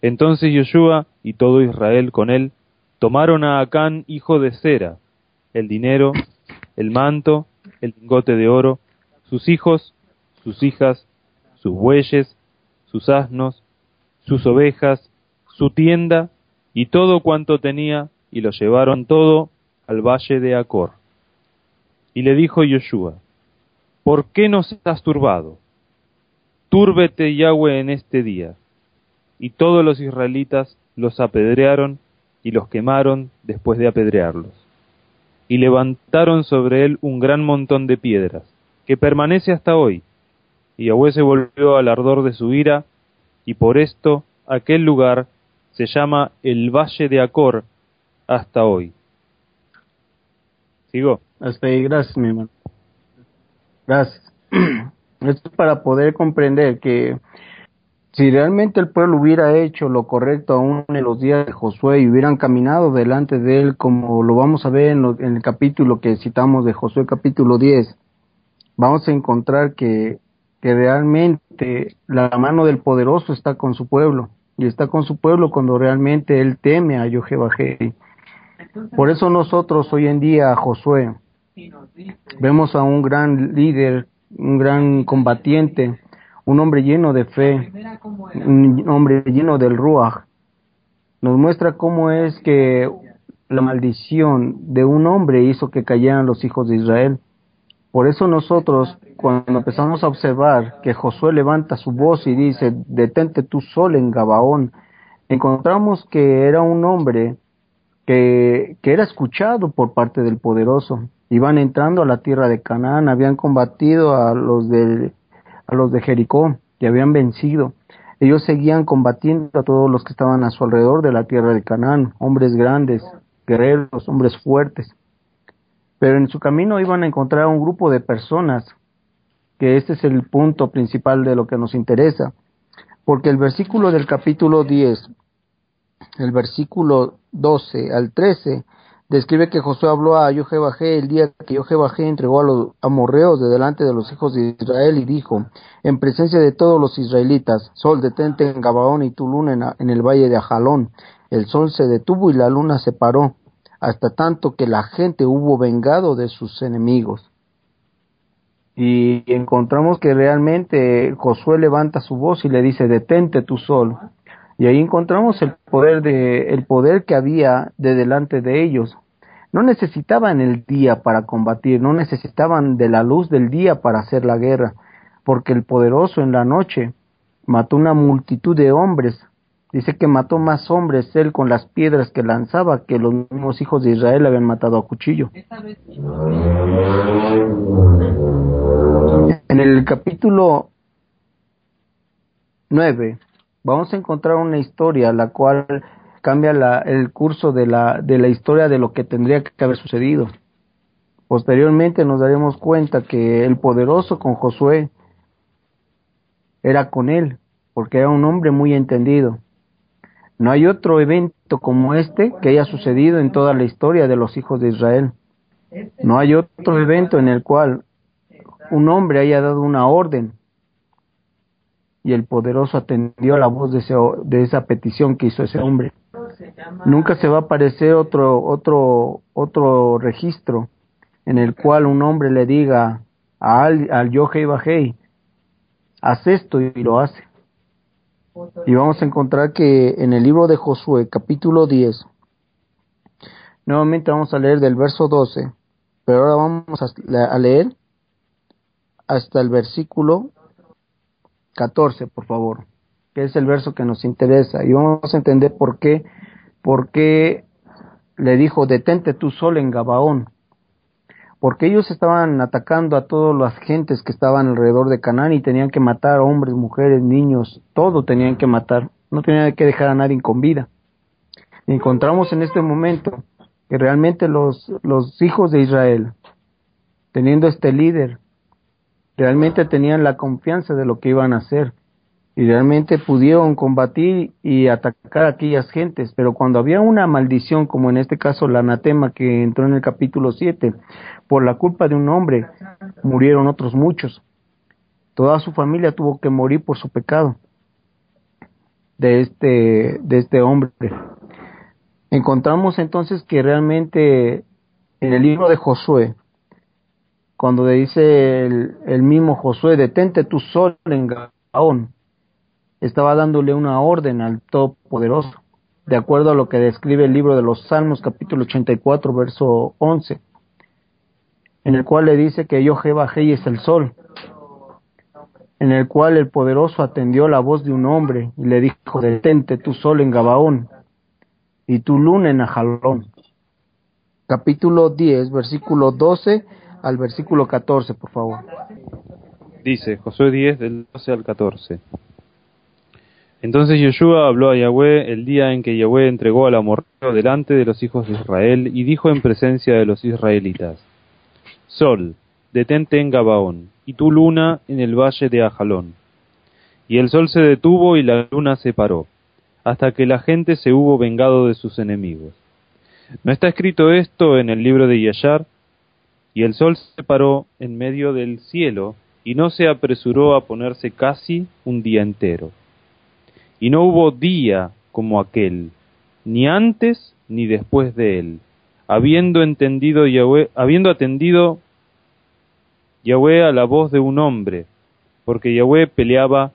Entonces Yeshua y todo Israel con él tomaron a Acán, hijo de Sera, el dinero, el manto, el lingote de oro, sus hijos, sus hijas, sus bueyes, sus asnos, sus ovejas, su tienda y todo cuanto tenía, y lo llevaron todo al valle de Acor. Y le dijo Yeshua, ¿por qué nos has turbado? Túrbete Yahweh en este día. Y todos los israelitas los apedrearon y los quemaron después de apedrearlos. Y levantaron sobre él un gran montón de piedras, que permanece hasta hoy. Y Yahweh se volvió al ardor de su ira, y por esto aquel lugar se llama el Valle de Acor hasta hoy. ¿Sigo? Hasta ahí, gracias, mi hermano. Gracias. Esto es para poder comprender que si realmente el pueblo hubiera hecho lo correcto aún en los días de Josué y hubieran caminado delante de él, como lo vamos a ver en, en el capítulo que citamos de Josué capítulo 10, vamos a encontrar que, que realmente la mano del poderoso está con su pueblo y está con su pueblo cuando realmente él teme a Yohebajei. Por eso nosotros hoy en día Josué vemos a un gran líder, un gran combatiente, un hombre lleno de fe, un hombre lleno del Ruach. Nos muestra cómo es que la maldición de un hombre hizo que cayeran los hijos de Israel. Por eso nosotros, cuando empezamos a observar que Josué levanta su voz y dice, detente tu sol en Gabaón, encontramos que era un hombre que, era escuchado por parte del poderoso. Iban entrando a la tierra de Canaán, habían combatido a los de, a los de Jericó y habían vencido. Ellos seguían combatiendo a todos los que estaban a su alrededor de la tierra de Canaán, hombres grandes, guerreros, hombres fuertes. Pero en su camino iban a encontrar un grupo de personas, que este es el punto principal de lo que nos interesa, porque el versículo del capítulo 10, el versículo 12 al 13, describe que Josué habló a Yohebajé el día que Yohebajé entregó a los amorreos de delante de los hijos de Israel y dijo, en presencia de todos los israelitas, sol detente en Gabaón y tu luna en, en el valle de Ajalón. El sol se detuvo y la luna se paró hasta tanto que la gente hubo vengado de sus enemigos. Y encontramos que realmente Josué levanta su voz y le dice, detente tu sol. Y ahí encontramos el poder de, el poder que había de delante de ellos. No necesitaban el día para combatir, no necesitaban de la luz del día para hacer la guerra, porque el poderoso en la noche mató una multitud de hombres Dice que mató más hombres él con las piedras que lanzaba que los mismos hijos de Israel habían matado a cuchillo. En el capítulo 9 vamos a encontrar una historia la cual cambia la, el curso de la, de la historia de lo que tendría que haber sucedido. Posteriormente nos daremos cuenta que el poderoso con Josué era con él, porque era un hombre muy entendido. No hay otro evento como este que haya sucedido en toda la historia de los hijos de Israel. No hay otro evento en el cual un hombre haya dado una orden y el poderoso atendió a la voz de, de esa petición que hizo ese hombre. Nunca se va a aparecer otro, otro, otro registro en el cual un hombre le diga a al, al Yohei Bajei, haz esto y lo hace. Y vamos a encontrar que en el libro de Josué, capítulo 10, nuevamente vamos a leer del verso 12, pero ahora vamos a leer hasta el versículo 14, por favor, que es el verso que nos interesa. Y vamos a entender por qué, por qué le dijo, detente tú solo en Gabaón, porque ellos estaban atacando a todas las gentes que estaban alrededor de Canaán y tenían que matar hombres, mujeres, niños, todo tenían que matar, no tenían que dejar a nadie con vida. encontramos en este momento que realmente los, los hijos de Israel, teniendo este líder, realmente tenían la confianza de lo que iban a hacer y realmente pudieron combatir y atacar a aquellas gentes, pero cuando había una maldición, como en este caso la anatema que entró en el capítulo 7, por la culpa de un hombre, murieron otros muchos. Toda su familia tuvo que morir por su pecado de este, de este hombre. Encontramos entonces que realmente en el libro de Josué, cuando dice el, mismo Josué, detente tu sol en Gaón, estaba dándole una orden al Todopoderoso, de acuerdo a lo que describe el libro de los Salmos capítulo 84 verso 11, en el cual le dice que yo Jehová es el sol, en el cual el poderoso atendió la voz de un hombre y le dijo, detente tu sol en Gabaón y tu luna en Ajalón. Capítulo 10, versículo 12 al versículo 14, por favor. Dice Josué 10 del 12 al 14. Entonces Yoshua habló a Yahweh el día en que Yahweh entregó al amorreo delante de los hijos de Israel y dijo en presencia de los israelitas, Sol, detente en Gabaón, y tu luna en el valle de Ajalón. Y el sol se detuvo y la luna se paró, hasta que la gente se hubo vengado de sus enemigos. ¿No está escrito esto en el libro de Yashar? Y el sol se paró en medio del cielo y no se apresuró a ponerse casi un día entero y no hubo día como aquel, ni antes ni después de él, habiendo entendido Yahweh, habiendo atendido Yahweh a la voz de un hombre, porque Yahweh peleaba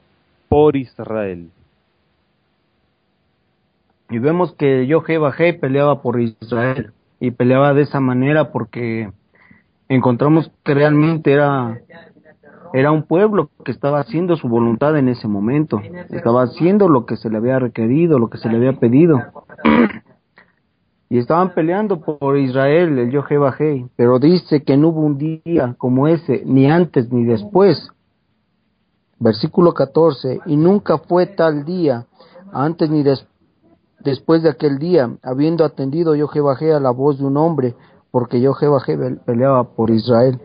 por Israel. Y vemos que Yohe Bajé peleaba por Israel, y peleaba de esa manera porque encontramos que realmente era era un pueblo que estaba haciendo su voluntad en ese momento, estaba haciendo lo que se le había requerido, lo que se le había pedido. Y estaban peleando por Israel, el Yohebahei, pero dice que no hubo un día como ese, ni antes ni después. Versículo 14, y nunca fue tal día, antes ni después de aquel día, habiendo atendido Yohebahei a la voz de un hombre, porque Yohebahei peleaba por Israel.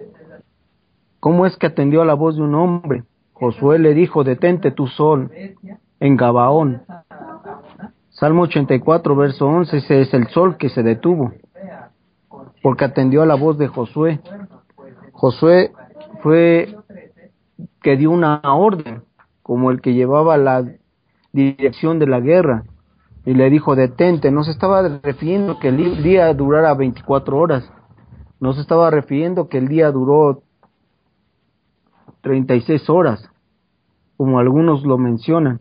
¿Cómo es que atendió a la voz de un hombre? Josué le dijo, detente tu sol en Gabaón. Salmo 84, verso 11, ese es el sol que se detuvo, porque atendió a la voz de Josué. Josué fue que dio una orden, como el que llevaba la dirección de la guerra, y le dijo, detente, no se estaba refiriendo que el día durara 24 horas, no se estaba refiriendo que el día duró 36 horas, como algunos lo mencionan.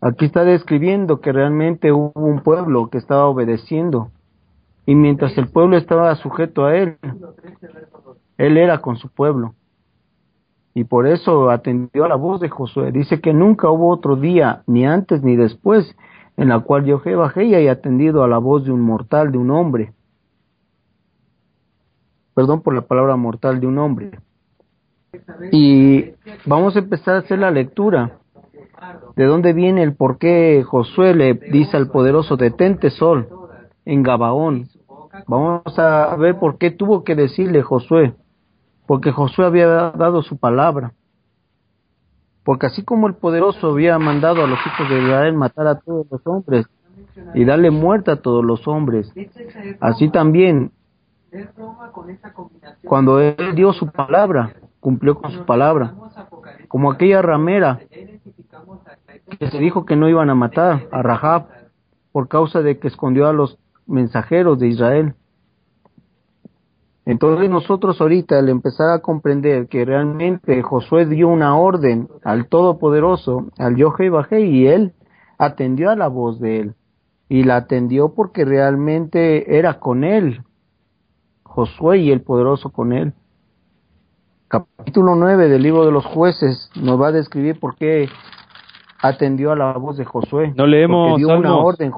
Aquí está describiendo que realmente hubo un pueblo que estaba obedeciendo y mientras el pueblo estaba sujeto a él, él era con su pueblo. Y por eso atendió a la voz de Josué. Dice que nunca hubo otro día, ni antes ni después, en la cual yo bajé y haya atendido a la voz de un mortal, de un hombre. Perdón por la palabra mortal, de un hombre. Y vamos a empezar a hacer la lectura. ¿De dónde viene el por qué Josué le dice al poderoso detente sol en Gabaón? Vamos a ver por qué tuvo que decirle Josué. Porque Josué había dado su palabra. Porque así como el poderoso había mandado a los hijos de Israel matar a todos los hombres y darle muerte a todos los hombres, así también cuando él dio su palabra, cumplió con su palabra. Como aquella ramera que se dijo que no iban a matar a Rahab por causa de que escondió a los mensajeros de Israel. Entonces nosotros ahorita al empezar a comprender que realmente Josué dio una orden al Todopoderoso, al Yohe Bajé, y él atendió a la voz de él. Y la atendió porque realmente era con él, Josué y el poderoso con él capítulo 9 del libro de los jueces nos va a describir por qué atendió a la voz de Josué. No leemos dio una orden.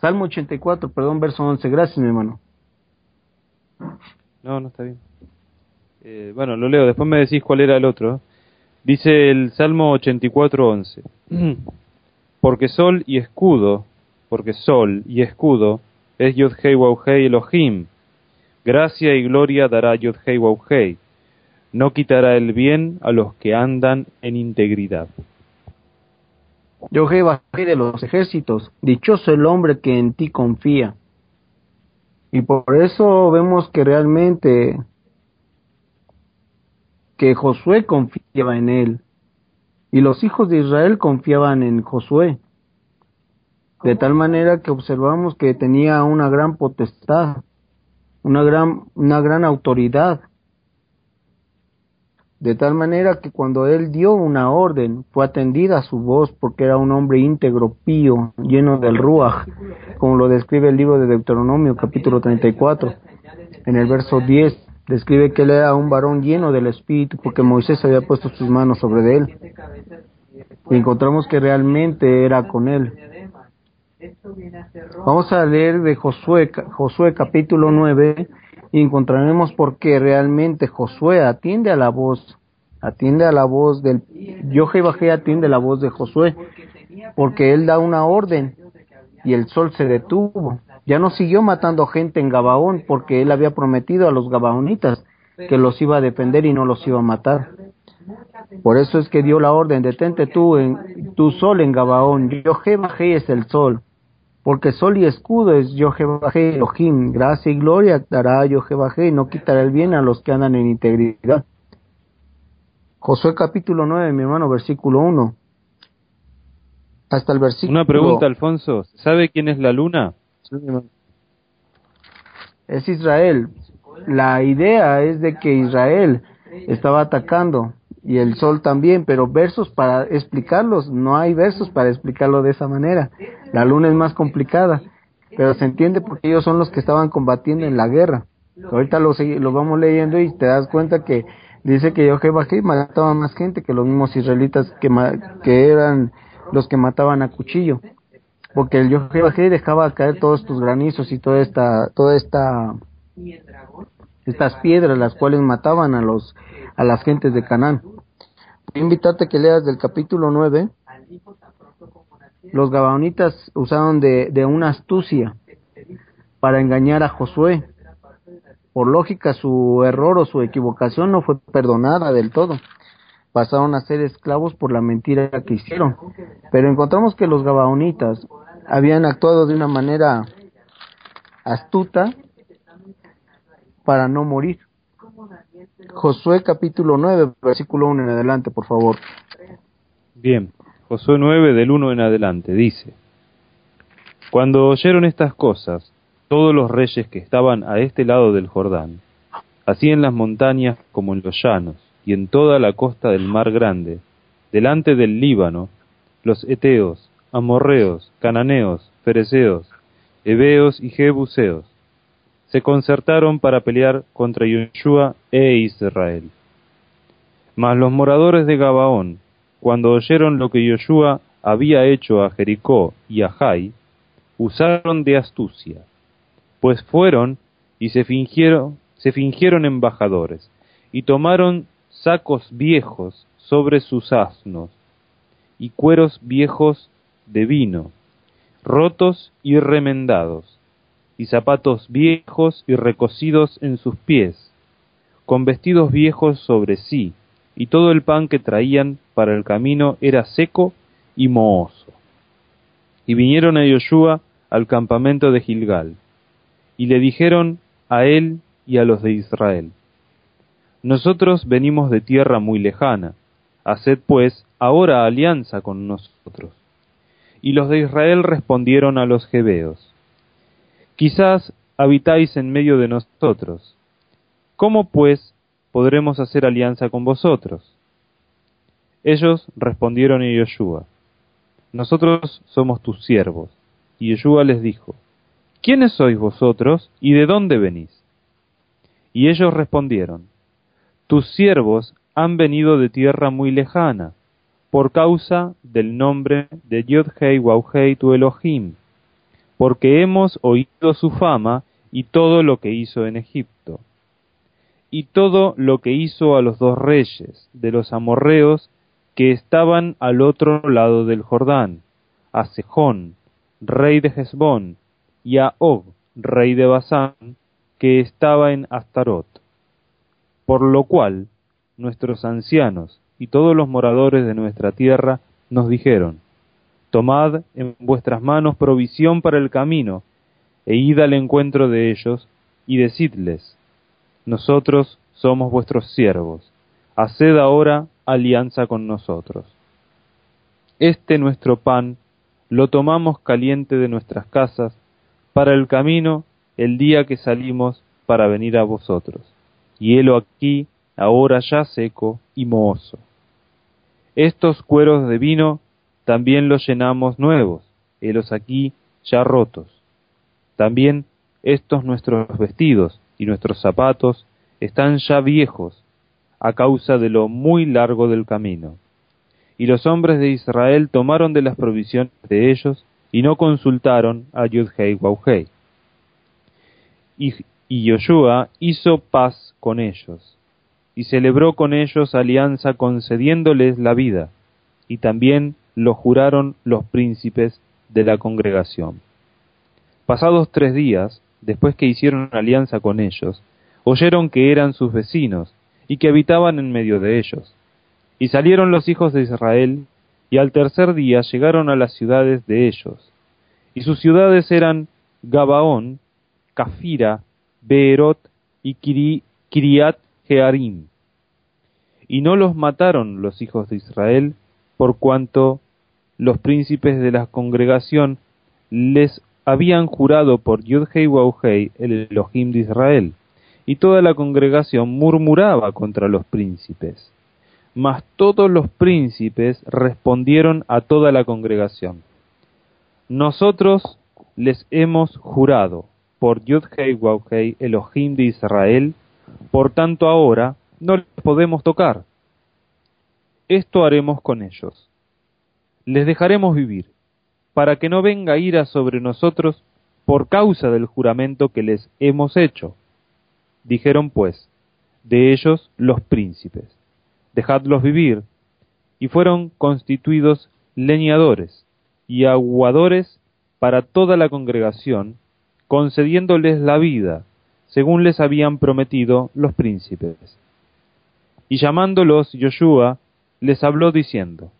Salmo 84, perdón, verso 11. Gracias, mi hermano. No, no está bien. Eh, bueno, lo leo, después me decís cuál era el otro. Dice el Salmo 84, 11. Porque sol y escudo, porque sol y escudo es Yod-Hei Wau-Hei Elohim. Gracia y gloria dará Yod-Hei Wau-Hei. No quitará el bien a los que andan en integridad. Yod-Hei Wau-Hei de los ejércitos. Dichoso el hombre que en ti confía. Y por eso vemos que realmente que Josué confiaba en él y los hijos de Israel confiaban en Josué. De tal manera que observamos que tenía una gran potestad, una gran, una gran autoridad. De tal manera que cuando él dio una orden, fue atendida su voz porque era un hombre íntegro, pío, lleno del ruach, como lo describe el libro de Deuteronomio capítulo 34, en el verso 10 describe que él era un varón lleno del Espíritu porque Moisés había puesto sus manos sobre él. Y encontramos que realmente era con él. Vamos a leer de Josué, Josué capítulo 9 y encontraremos por qué realmente Josué atiende a la voz, atiende a la voz del, Yoje Bajé atiende a la voz de Josué, porque él da una orden y el sol se detuvo ya no siguió matando gente en Gabaón porque él había prometido a los gabaonitas que los iba a defender y no los iba a matar. Por eso es que dio la orden, detente tú, en, tu sol en Gabaón, yo bajé es el sol, porque sol y escudo es yo bajé Elohim, gracia y gloria dará yo bajé y no quitará el bien a los que andan en integridad. Josué capítulo 9, mi hermano, versículo 1. Hasta el versículo. Una pregunta, Alfonso. ¿Sabe quién es la luna? Es Israel. La idea es de que Israel estaba atacando y el sol también, pero versos para explicarlos, no hay versos para explicarlo de esa manera. La luna es más complicada, pero se entiende porque ellos son los que estaban combatiendo en la guerra. Ahorita lo, lo vamos leyendo y te das cuenta que dice que Yohebají mataba más gente que los mismos israelitas que, que eran los que mataban a cuchillo porque el Yohebajé dejaba caer todos estos granizos y toda esta, toda esta, estas piedras las cuales mataban a los, a las gentes de Canaán. Invitarte a que leas del capítulo 9. Los gabaonitas usaron de, de una astucia para engañar a Josué. Por lógica, su error o su equivocación no fue perdonada del todo pasaron a ser esclavos por la mentira que hicieron. Pero encontramos que los gabaonitas habían actuado de una manera astuta para no morir. Josué capítulo 9, versículo 1 en adelante, por favor. Bien, Josué 9 del 1 en adelante dice, Cuando oyeron estas cosas, todos los reyes que estaban a este lado del Jordán, así en las montañas como en los llanos, y en toda la costa del mar grande, delante del Líbano, los Eteos, Amorreos, Cananeos, Fereceos, Heveos y Jebuseos, se concertaron para pelear contra Yoshua e Israel. Mas los moradores de Gabaón, cuando oyeron lo que Yoshua había hecho a Jericó y a Jai, usaron de astucia, pues fueron y se fingieron, se fingieron embajadores, y tomaron sacos viejos sobre sus asnos, y cueros viejos de vino, rotos y remendados, y zapatos viejos y recocidos en sus pies, con vestidos viejos sobre sí, y todo el pan que traían para el camino era seco y mohoso. Y vinieron a Yoshua al campamento de Gilgal, y le dijeron a él y a los de Israel, Nosotros venimos de tierra muy lejana, haced pues ahora alianza con nosotros y los de Israel respondieron a los Gebeos, Quizás habitáis en medio de nosotros. ¿Cómo pues podremos hacer alianza con vosotros? Ellos respondieron a Yoshua, Nosotros somos tus siervos. Y Yoshua les dijo, ¿Quiénes sois vosotros y de dónde venís? Y ellos respondieron, Tus siervos han venido de tierra muy lejana, por causa del nombre de Yod-Hei Wau-Hei tu Elohim, porque hemos oído su fama y todo lo que hizo en Egipto, y todo lo que hizo a los dos reyes de los amorreos que estaban al otro lado del Jordán, a Sejón, rey de Hezbón, y a Og, rey de Basán, que estaba en Astarot. Por lo cual, nuestros ancianos y todos los moradores de nuestra tierra nos dijeron, Tomad en vuestras manos provisión para el camino, e id al encuentro de ellos, y decidles, Nosotros somos vuestros siervos, haced ahora alianza con nosotros. Este nuestro pan lo tomamos caliente de nuestras casas para el camino el día que salimos para venir a vosotros, y helo aquí ahora ya seco y mohoso. Estos cueros de vino también los llenamos nuevos, helos aquí ya rotos. También estos nuestros vestidos y nuestros zapatos están ya viejos a causa de lo muy largo del camino. Y los hombres de Israel tomaron de las provisiones de ellos y no consultaron a Yudhei Wauhei. Y, y hizo paz con ellos, y celebró con ellos alianza concediéndoles la vida, y también lo juraron los príncipes de la congregación. Pasados tres días, después que hicieron alianza con ellos, oyeron que eran sus vecinos y que habitaban en medio de ellos. Y salieron los hijos de Israel, y al tercer día llegaron a las ciudades de ellos. Y sus ciudades eran Gabaón, Cafira, Beerot y Kiriat Jearim. Y no los mataron los hijos de Israel, por cuanto los príncipes de la congregación les habían jurado por Yudhei Wauhei, el Elohim de Israel y toda la congregación murmuraba contra los príncipes. Mas todos los príncipes respondieron a toda la congregación, Nosotros les hemos jurado por Yudhei Wauhei, Elohim de Israel, por tanto ahora no les podemos tocar. Esto haremos con ellos. Les dejaremos vivir, para que no venga ira sobre nosotros por causa del juramento que les hemos hecho Dijeron pues, de ellos los príncipes, dejadlos vivir, y fueron constituidos leñadores y aguadores para toda la congregación, concediéndoles la vida, según les habían prometido los príncipes. Y llamándolos Yoshua, les habló diciendo,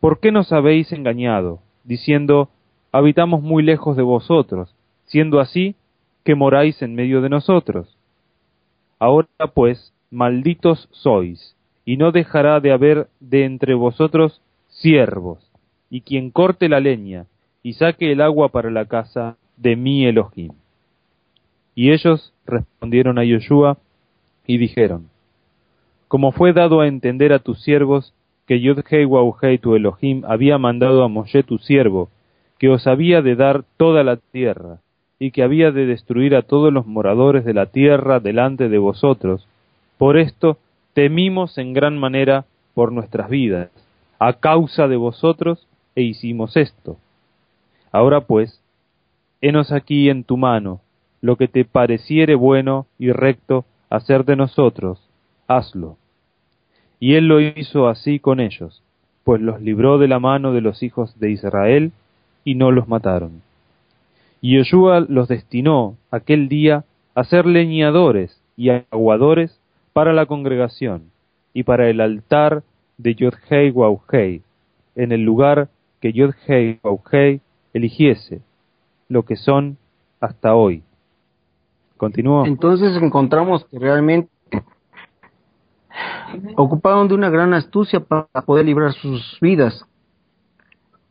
¿Por qué nos habéis engañado, diciendo, habitamos muy lejos de vosotros, siendo así que moráis en medio de nosotros? Ahora pues, malditos sois, y no dejará de haber de entre vosotros siervos, y quien corte la leña, y saque el agua para la casa de mi Elohim. Y ellos respondieron a Yoshua y dijeron, Como fue dado a entender a tus siervos que Yodhei Wauhei tu Elohim había mandado a Moshe tu siervo, que os había de dar toda la tierra, y que había de destruir a todos los moradores de la tierra delante de vosotros. Por esto temimos en gran manera por nuestras vidas, a causa de vosotros, e hicimos esto. Ahora pues, henos aquí en tu mano, lo que te pareciere bueno y recto hacer de nosotros, hazlo. Y él lo hizo así con ellos, pues los libró de la mano de los hijos de Israel, y no los mataron. Y Yoshua los destinó aquel día a ser leñadores y aguadores para la congregación y para el altar de Yodhei Wauhei, en el lugar que Yodhei Wauhei eligiese, lo que son hasta hoy. Continúo. Entonces encontramos que realmente ocuparon de una gran astucia para poder librar sus vidas.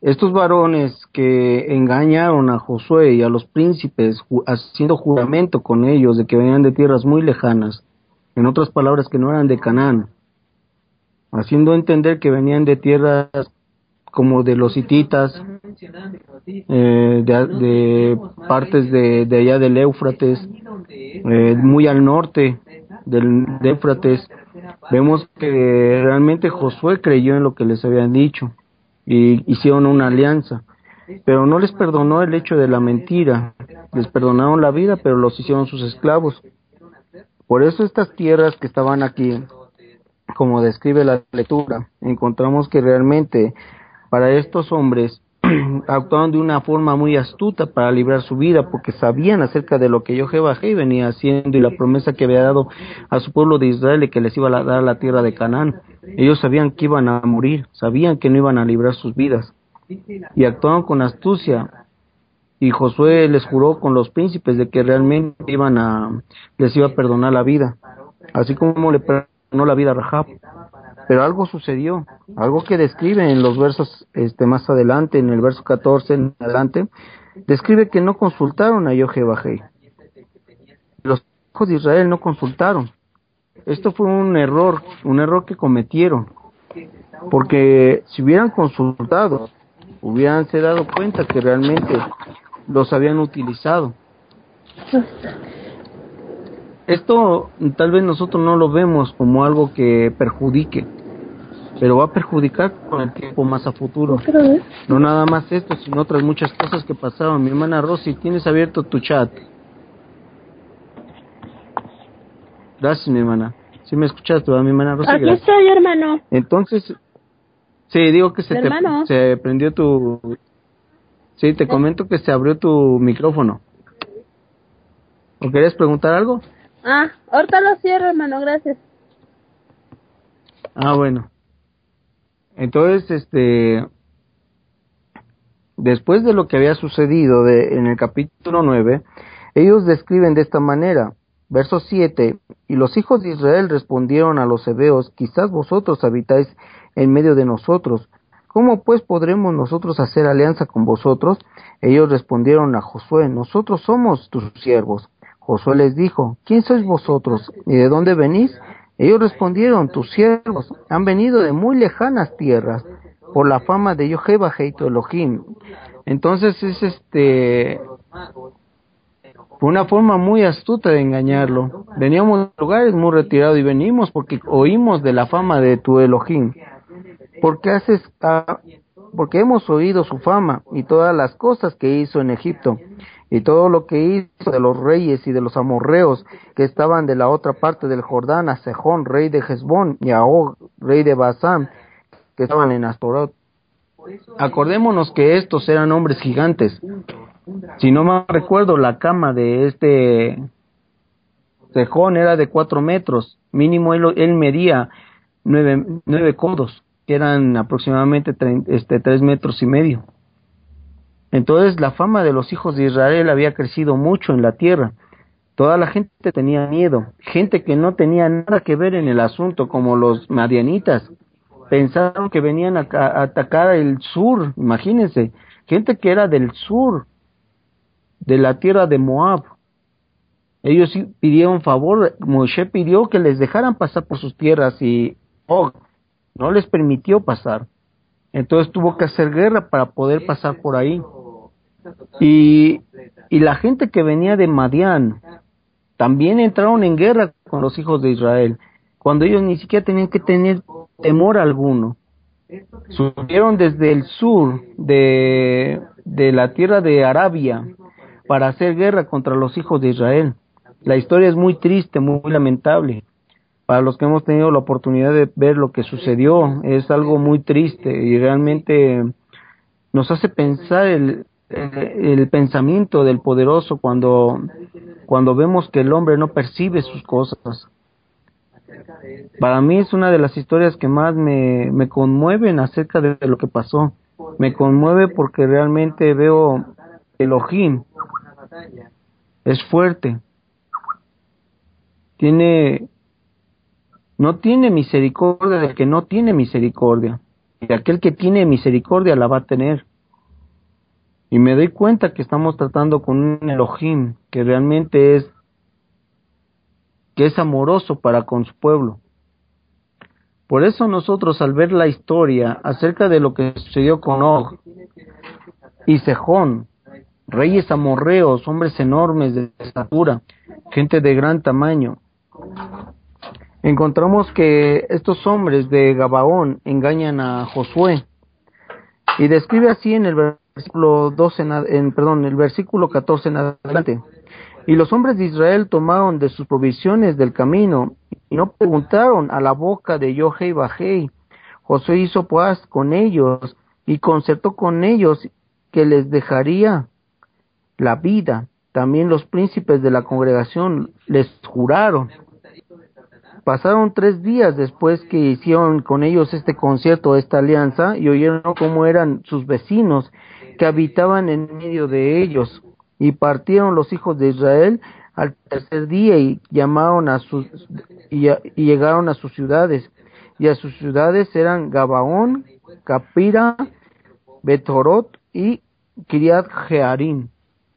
Estos varones que engañaron a Josué y a los príncipes haciendo juramento con ellos de que venían de tierras muy lejanas, en otras palabras que no eran de Canaán, haciendo entender que venían de tierras como de los hititas, eh, de, partes de, allá del Éufrates, eh, muy al norte del Éufrates, vemos que realmente Josué creyó en lo que les habían dicho y hicieron una alianza. pero no les perdonó el hecho de la mentira. Les perdonaron la vida, pero los hicieron sus esclavos. Por eso estas tierras que estaban aquí, como describe la lectura, encontramos que realmente para estos hombres actuaron de una forma muy astuta para librar su vida, porque sabían acerca de lo que Jehová venía haciendo y la promesa que había dado a su pueblo de Israel y que les iba a dar la tierra de Canaán. Ellos sabían que iban a morir, sabían que no iban a librar sus vidas y actuaron con astucia. Y Josué les juró con los príncipes de que realmente iban a les iba a perdonar la vida, así como le perdonó la vida a Rahab. Pero algo sucedió, algo que describe en los versos este más adelante, en el verso 14 en adelante, describe que no consultaron a Yohebajei. Los hijos de Israel no consultaron. Esto fue un error, un error que cometieron. Porque si hubieran consultado, hubieranse dado cuenta que realmente los habían utilizado. Esto tal vez nosotros no lo vemos como algo que perjudique, pero va a perjudicar con el tiempo más a futuro. No nada más esto, sino otras muchas cosas que pasaron. Mi hermana Rosy, tienes abierto tu chat. Gracias, mi hermana. Si me escuchaste, mi hermana Rosy. Aquí estoy, hermano. Entonces, Sí, digo que se te se prendió tu Sí, te comento que se abrió tu micrófono. ¿O querías preguntar algo? Ah, ahorita lo cierro, hermano, gracias. Ah, bueno. Entonces, este después de lo que había sucedido de, en el capítulo 9, ellos describen de esta manera, verso 7, y los hijos de Israel respondieron a los hebeos, quizás vosotros habitáis en medio de nosotros. ¿Cómo pues podremos nosotros hacer alianza con vosotros? Ellos respondieron a Josué, nosotros somos tus siervos. Josué les dijo, ¿quién sois vosotros y de dónde venís? Ellos respondieron, tus siervos han venido de muy lejanas tierras por la fama de Jehová tu Elohim. Entonces es este una forma muy astuta de engañarlo. Veníamos de lugares muy retirados y venimos porque oímos de la fama de tu Elohim porque haces porque hemos oído su fama y todas las cosas que hizo en Egipto y todo lo que hizo de los reyes y de los amorreos que estaban de la otra parte del Jordán a Sejón, rey de Hezbón, y a Og, rey de Basán, que estaban en Astorot. Acordémonos que estos eran hombres gigantes. Si no me recuerdo, la cama de este Sejón era de cuatro metros, mínimo él, medía nueve, nueve codos eran aproximadamente este, tres metros y medio. Entonces la fama de los hijos de Israel había crecido mucho en la tierra. Toda la gente tenía miedo, gente que no tenía nada que ver en el asunto, como los madianitas. Pensaron que venían a, atacar el sur, imagínense, gente que era del sur, de la tierra de Moab. Ellos pidieron favor, Moshe pidió que les dejaran pasar por sus tierras y oh, no les permitió pasar. Entonces tuvo que hacer guerra para poder pasar por ahí. Y, y la gente que venía de Madián también entraron en guerra con los hijos de Israel, cuando ellos ni siquiera tenían que tener temor alguno. Subieron desde el sur de, de la tierra de Arabia para hacer guerra contra los hijos de Israel. La historia es muy triste, muy lamentable para los que hemos tenido la oportunidad de ver lo que sucedió, es algo muy triste y realmente nos hace pensar el, el, pensamiento del poderoso cuando, cuando vemos que el hombre no percibe sus cosas. Para mí es una de las historias que más me, me conmueven acerca de lo que pasó. Me conmueve porque realmente veo Elohim. Es fuerte. Tiene no tiene misericordia del que no tiene misericordia. Y aquel que tiene misericordia la va a tener. Y me doy cuenta que estamos tratando con un Elohim que realmente es que es amoroso para con su pueblo. Por eso nosotros al ver la historia acerca de lo que sucedió con Og y Sejón, reyes amorreos, hombres enormes de estatura, gente de gran tamaño, encontramos que estos hombres de Gabaón engañan a Josué. Y describe así en el versículo 12 en, perdón, el versículo 14 en adelante. Y los hombres de Israel tomaron de sus provisiones del camino y no preguntaron a la boca de Yohei Bajei. Josué hizo paz con ellos y concertó con ellos que les dejaría la vida. También los príncipes de la congregación les juraron. Pasaron tres días después que hicieron con ellos este concierto, esta alianza, y oyeron cómo eran sus vecinos que habitaban en medio de ellos. Y partieron los hijos de Israel al tercer día y llamaron a sus y, llegaron a sus ciudades. Y a sus ciudades eran Gabaón, Capira, Betorot y Kiriat Jearim.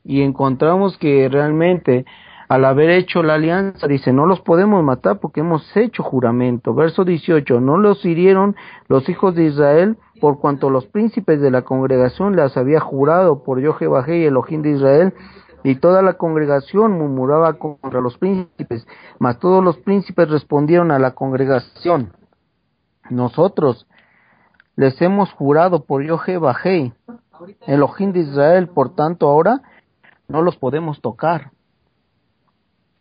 Y encontramos que realmente al haber hecho la alianza, dice, no los podemos matar porque hemos hecho juramento. Verso 18, no los hirieron los hijos de Israel por cuanto los príncipes de la congregación les había jurado por Jehová y Elohim de Israel, y toda la congregación murmuraba contra los príncipes, mas todos los príncipes respondieron a la congregación, nosotros les hemos jurado por Jehová Elohim de Israel, por tanto ahora no los podemos tocar.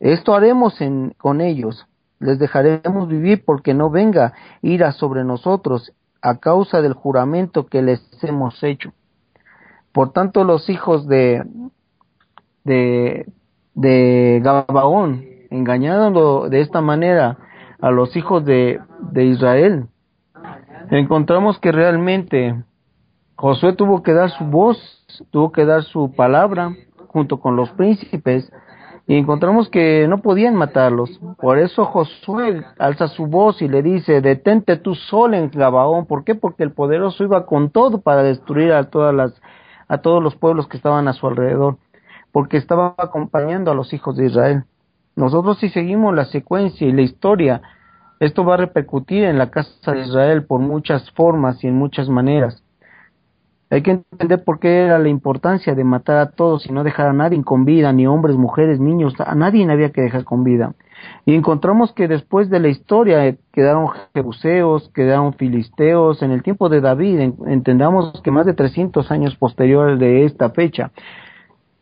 Esto haremos en, con ellos, les dejaremos vivir porque no venga ira sobre nosotros a causa del juramento que les hemos hecho. Por tanto, los hijos de, de, Gabaón, engañando de esta manera a los hijos de, de Israel, encontramos que realmente Josué tuvo que dar su voz, tuvo que dar su palabra junto con los príncipes y encontramos que no podían matarlos. Por eso Josué alza su voz y le dice, detente tú solo en Gabaón. ¿Por qué? Porque el poderoso iba con todo para destruir a todas las, a todos los pueblos que estaban a su alrededor, porque estaba acompañando a los hijos de Israel. Nosotros si seguimos la secuencia y la historia, esto va a repercutir en la casa de Israel por muchas formas y en muchas maneras. Hay que entender por qué era la importancia de matar a todos y no dejar a nadie con vida, ni hombres, mujeres, niños, a nadie había que dejar con vida. Y encontramos que después de la historia eh, quedaron jebuseos, quedaron filisteos, en el tiempo de David, entendamos que más de 300 años posterior de esta fecha,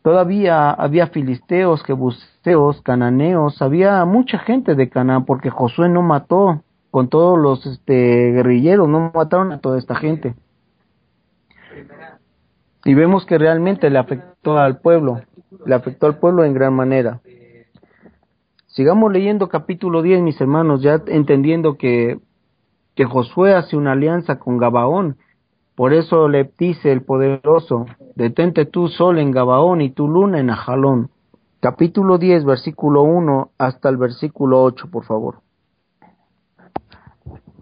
todavía había filisteos, jebuseos, cananeos, había mucha gente de Canaán porque Josué no mató con todos los este, guerrilleros, no mataron a toda esta gente. Y vemos que realmente le afectó al pueblo, le afectó al pueblo en gran manera. Sigamos leyendo capítulo 10, mis hermanos, ya entendiendo que, que Josué hace una alianza con Gabaón. Por eso le dice el poderoso, detente tú sol en Gabaón y tu luna en Ajalón. Capítulo 10, versículo 1 hasta el versículo 8, por favor.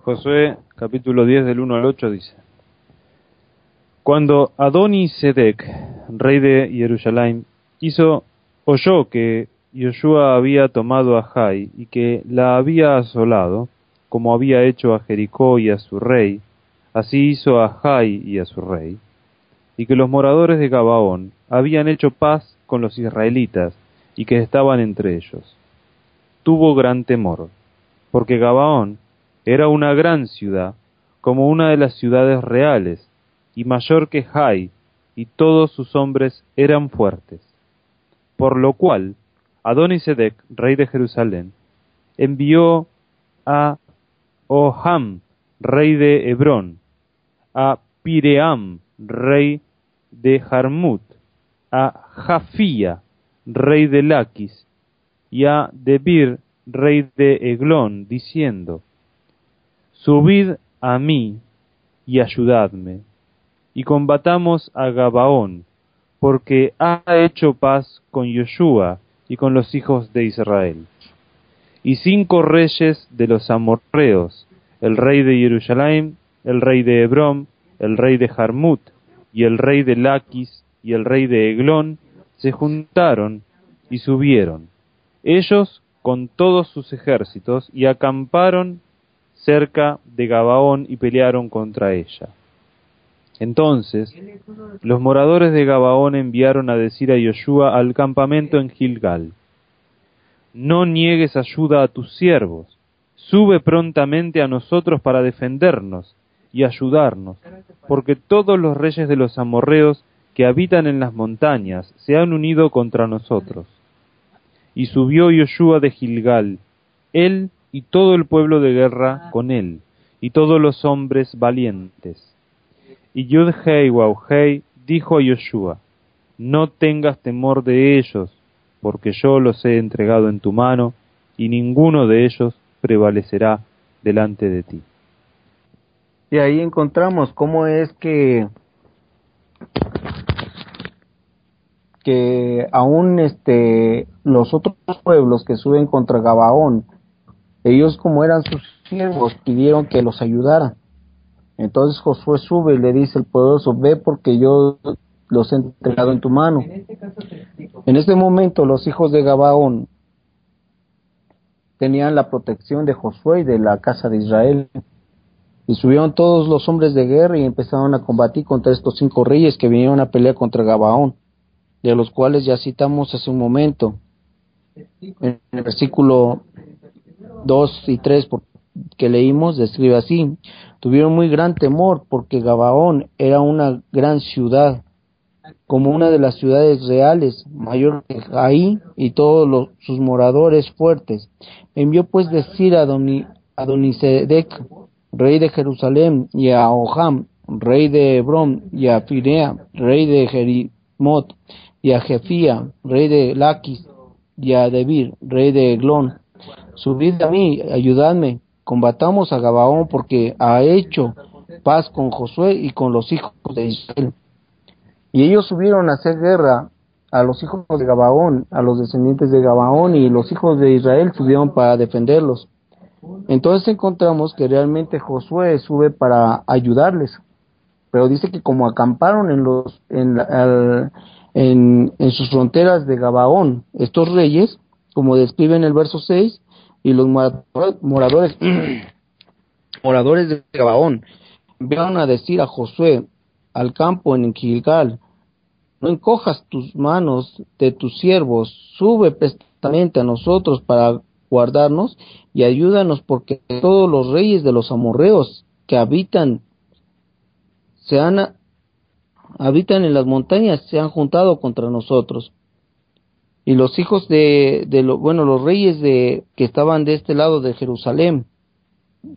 Josué, capítulo 10, del 1 al 8, dice. Cuando Adoni-Sedek, rey de Jerusalén, hizo, oyó que Yoshua había tomado a Jai y que la había asolado, como había hecho a Jericó y a su rey, así hizo a Jai y a su rey, y que los moradores de Gabaón habían hecho paz con los israelitas y que estaban entre ellos. Tuvo gran temor, porque Gabaón era una gran ciudad, como una de las ciudades reales, y mayor que Jai, y todos sus hombres eran fuertes. Por lo cual, Adonisedec, rey de Jerusalén, envió a Oham, rey de Hebrón, a Piream, rey de Jarmut, a Jafía, rey de Laquis, y a Debir, rey de Eglón, diciendo, Subid a mí y ayudadme, y combatamos a Gabaón, porque ha hecho paz con Yoshua y con los hijos de Israel. Y cinco reyes de los amorreos, el rey de Jerusalén, el rey de Hebrón, el rey de Jarmut, y el rey de Laquis, y el rey de Eglón, se juntaron y subieron, ellos con todos sus ejércitos, y acamparon cerca de Gabaón y pelearon contra ella. Entonces, los moradores de Gabaón enviaron a decir a Yoshua al campamento en Gilgal, No niegues ayuda a tus siervos, sube prontamente a nosotros para defendernos y ayudarnos, porque todos los reyes de los amorreos que habitan en las montañas se han unido contra nosotros. Y subió Yoshua de Gilgal, él y todo el pueblo de guerra con él, y todos los hombres valientes. Y Yudhei Wauhei dijo a Yoshua, No tengas temor de ellos, porque yo los he entregado en tu mano, y ninguno de ellos prevalecerá delante de ti. Y ahí encontramos cómo es que que aún este los otros pueblos que suben contra Gabaón, ellos como eran sus siervos pidieron que los ayudara. Entonces Josué sube y le dice el poderoso, ve porque yo los he entregado en tu mano. En este momento los hijos de Gabaón tenían la protección de Josué y de la casa de Israel. Y subieron todos los hombres de guerra y empezaron a combatir contra estos cinco reyes que vinieron a pelear contra Gabaón, de los cuales ya citamos hace un momento. En el versículo 2 y 3 que leímos describe así, tuvieron muy gran temor porque Gabaón era una gran ciudad, como una de las ciudades reales, mayor que Jaí y todos los, sus moradores fuertes. Envió pues decir a, Doni, a Donisedec, rey de Jerusalén, y a Oham, rey de Hebrón, y a Firea, rey de Jerimot, y a Jefía, rey de Laquis, y a Debir, rey de Eglón, subid a mí, ayudadme, combatamos a Gabaón porque ha hecho paz con Josué y con los hijos de Israel. Y ellos subieron a hacer guerra a los hijos de Gabaón, a los descendientes de Gabaón, y los hijos de Israel subieron para defenderlos. Entonces encontramos que realmente Josué sube para ayudarles, pero dice que como acamparon en los en, en, en sus fronteras de Gabaón estos reyes, como describe en el verso 6, y los moradores moradores de Gabaón enviaron a decir a Josué al campo en Gilgal, no encojas tus manos de tus siervos, sube prestamente a nosotros para guardarnos y ayúdanos porque todos los reyes de los amorreos que habitan se han habitan en las montañas se han juntado contra nosotros y los hijos de, de lo, bueno, los reyes de, que estaban de este lado de Jerusalén.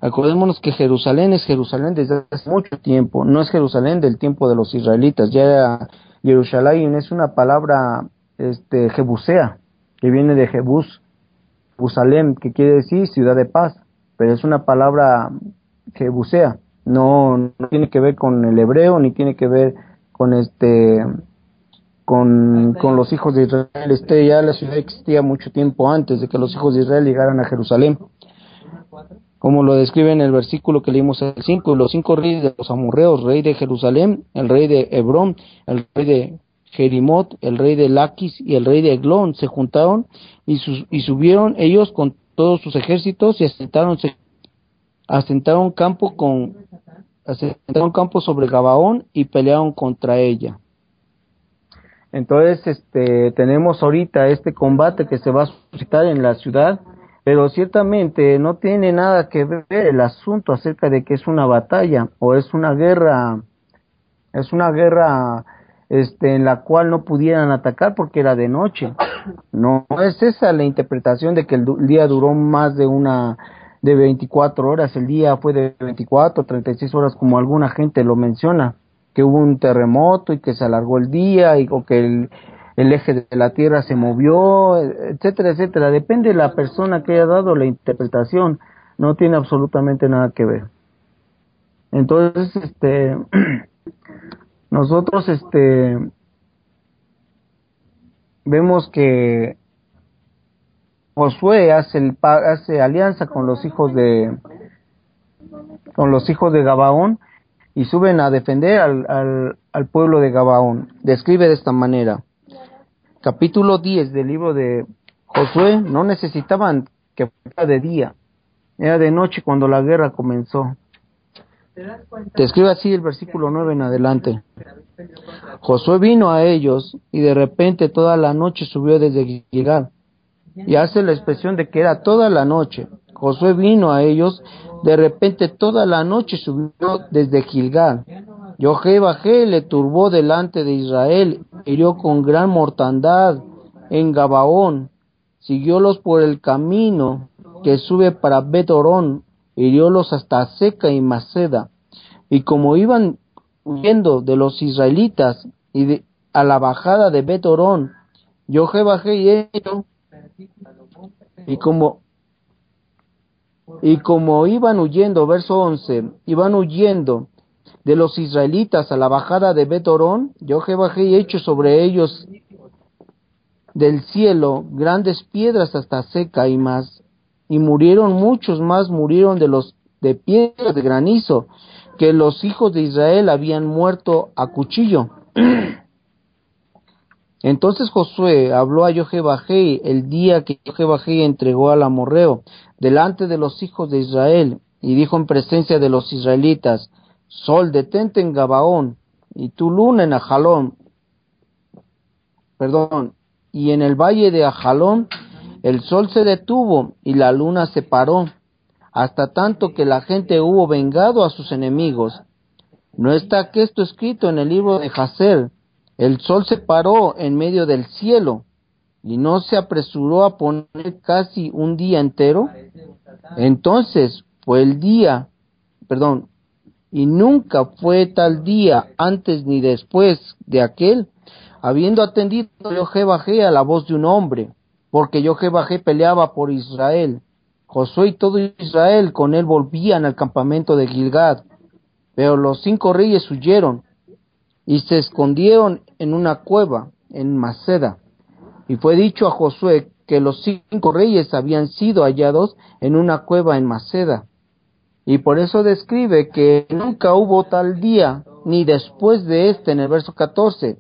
Acordémonos que Jerusalén es Jerusalén desde hace mucho tiempo, no es Jerusalén del tiempo de los israelitas, ya Jerusalén es una palabra este jebusea, que viene de Jebus, Jerusalén, que quiere decir ciudad de paz, pero es una palabra jebusea, no tiene que ver con el hebreo ni tiene que ver con este con, con los hijos de Israel. Este ya la ciudad existía mucho tiempo antes de que los hijos de Israel llegaran a Jerusalén. Como lo describe en el versículo que leímos el 5, los cinco reyes de los amorreos, rey de Jerusalén, el rey de Hebrón, el rey de Jerimot, el rey de Laquis y el rey de Eglón se juntaron y, y subieron ellos con todos sus ejércitos y asentaron, asentaron campo con asentaron campo sobre Gabaón y pelearon contra ella. Entonces, este, tenemos ahorita este combate que se va a suscitar en la ciudad, pero ciertamente no tiene nada que ver el asunto acerca de que es una batalla o es una guerra, es una guerra este, en la cual no pudieran atacar porque era de noche. No es esa la interpretación de que el, día duró más de una de 24 horas, el día fue de 24, 36 horas como alguna gente lo menciona que hubo un terremoto y que se alargó el día y o que el, eje de la Tierra se movió, etcétera, etcétera. Depende de la persona que haya dado la interpretación, no tiene absolutamente nada que ver. Entonces, este, nosotros, este, vemos que Josué hace, el, hace alianza con los hijos de, con los hijos de Gabaón y suben a defender al, al, pueblo de Gabaón. Describe de esta manera. Capítulo 10 del libro de Josué, no necesitaban que fuera de día, era de noche cuando la guerra comenzó. Describe así el versículo 9 en adelante. Josué vino a ellos y de repente toda la noche subió desde Gilgal. Y hace la expresión de que era toda la noche. Josué vino a ellos de repente toda la noche subió desde Gilgal. Bajé le turbó delante de Israel, hirió con gran mortandad en Gabaón, siguiólos por el camino que sube para Betorón, hiriólos hasta Seca y Maceda. Y como iban huyendo de los israelitas y de, a la bajada de Betorón, bajé y ellos, y como y como iban huyendo, verso 11, iban huyendo de los israelitas a la bajada de Betorón, yo bajé y sobre ellos del cielo grandes piedras hasta seca y más, y murieron muchos más, murieron de los de piedras de granizo, que los hijos de Israel habían muerto a cuchillo. Entonces Josué habló a Yohebajei el día que Yohebajei entregó al amorreo delante de los hijos de Israel y dijo en presencia de los israelitas, Sol, detente en Gabaón y tu luna en Ajalón. Perdón, y en el valle de Ajalón el sol se detuvo y la luna se paró, hasta tanto que la gente hubo vengado a sus enemigos. ¿No está esto escrito en el libro de Hazel? El sol se paró en medio del cielo y no se apresuró a poner casi un día entero. Entonces fue el día, perdón, y nunca fue tal día antes ni después de aquel habiendo atendido Jehová a la voz de un hombre, porque Jehová peleaba por Israel. Josué y todo Israel con él volvían al campamento de Gilgad, pero los cinco reyes huyeron y se escondieron en una cueva en Maceda. Y fue dicho a Josué que los cinco reyes habían sido hallados en una cueva en Maceda. Y por eso describe que nunca hubo tal día, ni después de este en el verso 14,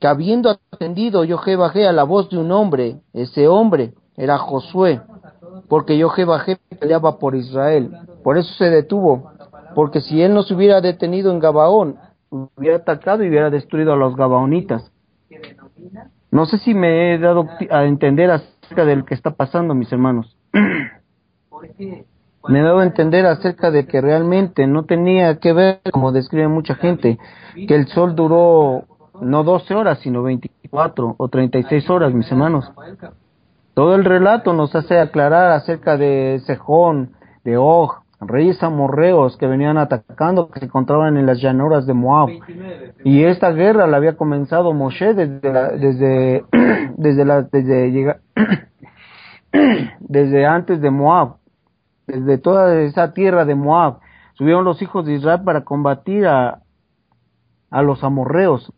que habiendo atendido bajé a la voz de un hombre, ese hombre era Josué, porque bajé peleaba por Israel. Por eso se detuvo, porque si él no se hubiera detenido en Gabaón, hubiera atacado y hubiera destruido a los gabaonitas. No sé si me he dado a entender acerca de lo que está pasando, mis hermanos. me he dado a entender acerca de que realmente no tenía que ver, como describe mucha gente, que el sol duró no 12 horas, sino 24 o 36 horas, mis hermanos. Todo el relato nos hace aclarar acerca de Sejón, de Og, reyes amorreos que venían atacando, que se encontraban en las llanuras de Moab. Y esta guerra la había comenzado Moshe desde desde desde la, desde desde antes de Moab, desde toda esa tierra de Moab. Subieron los hijos de Israel para combatir a, a los amorreos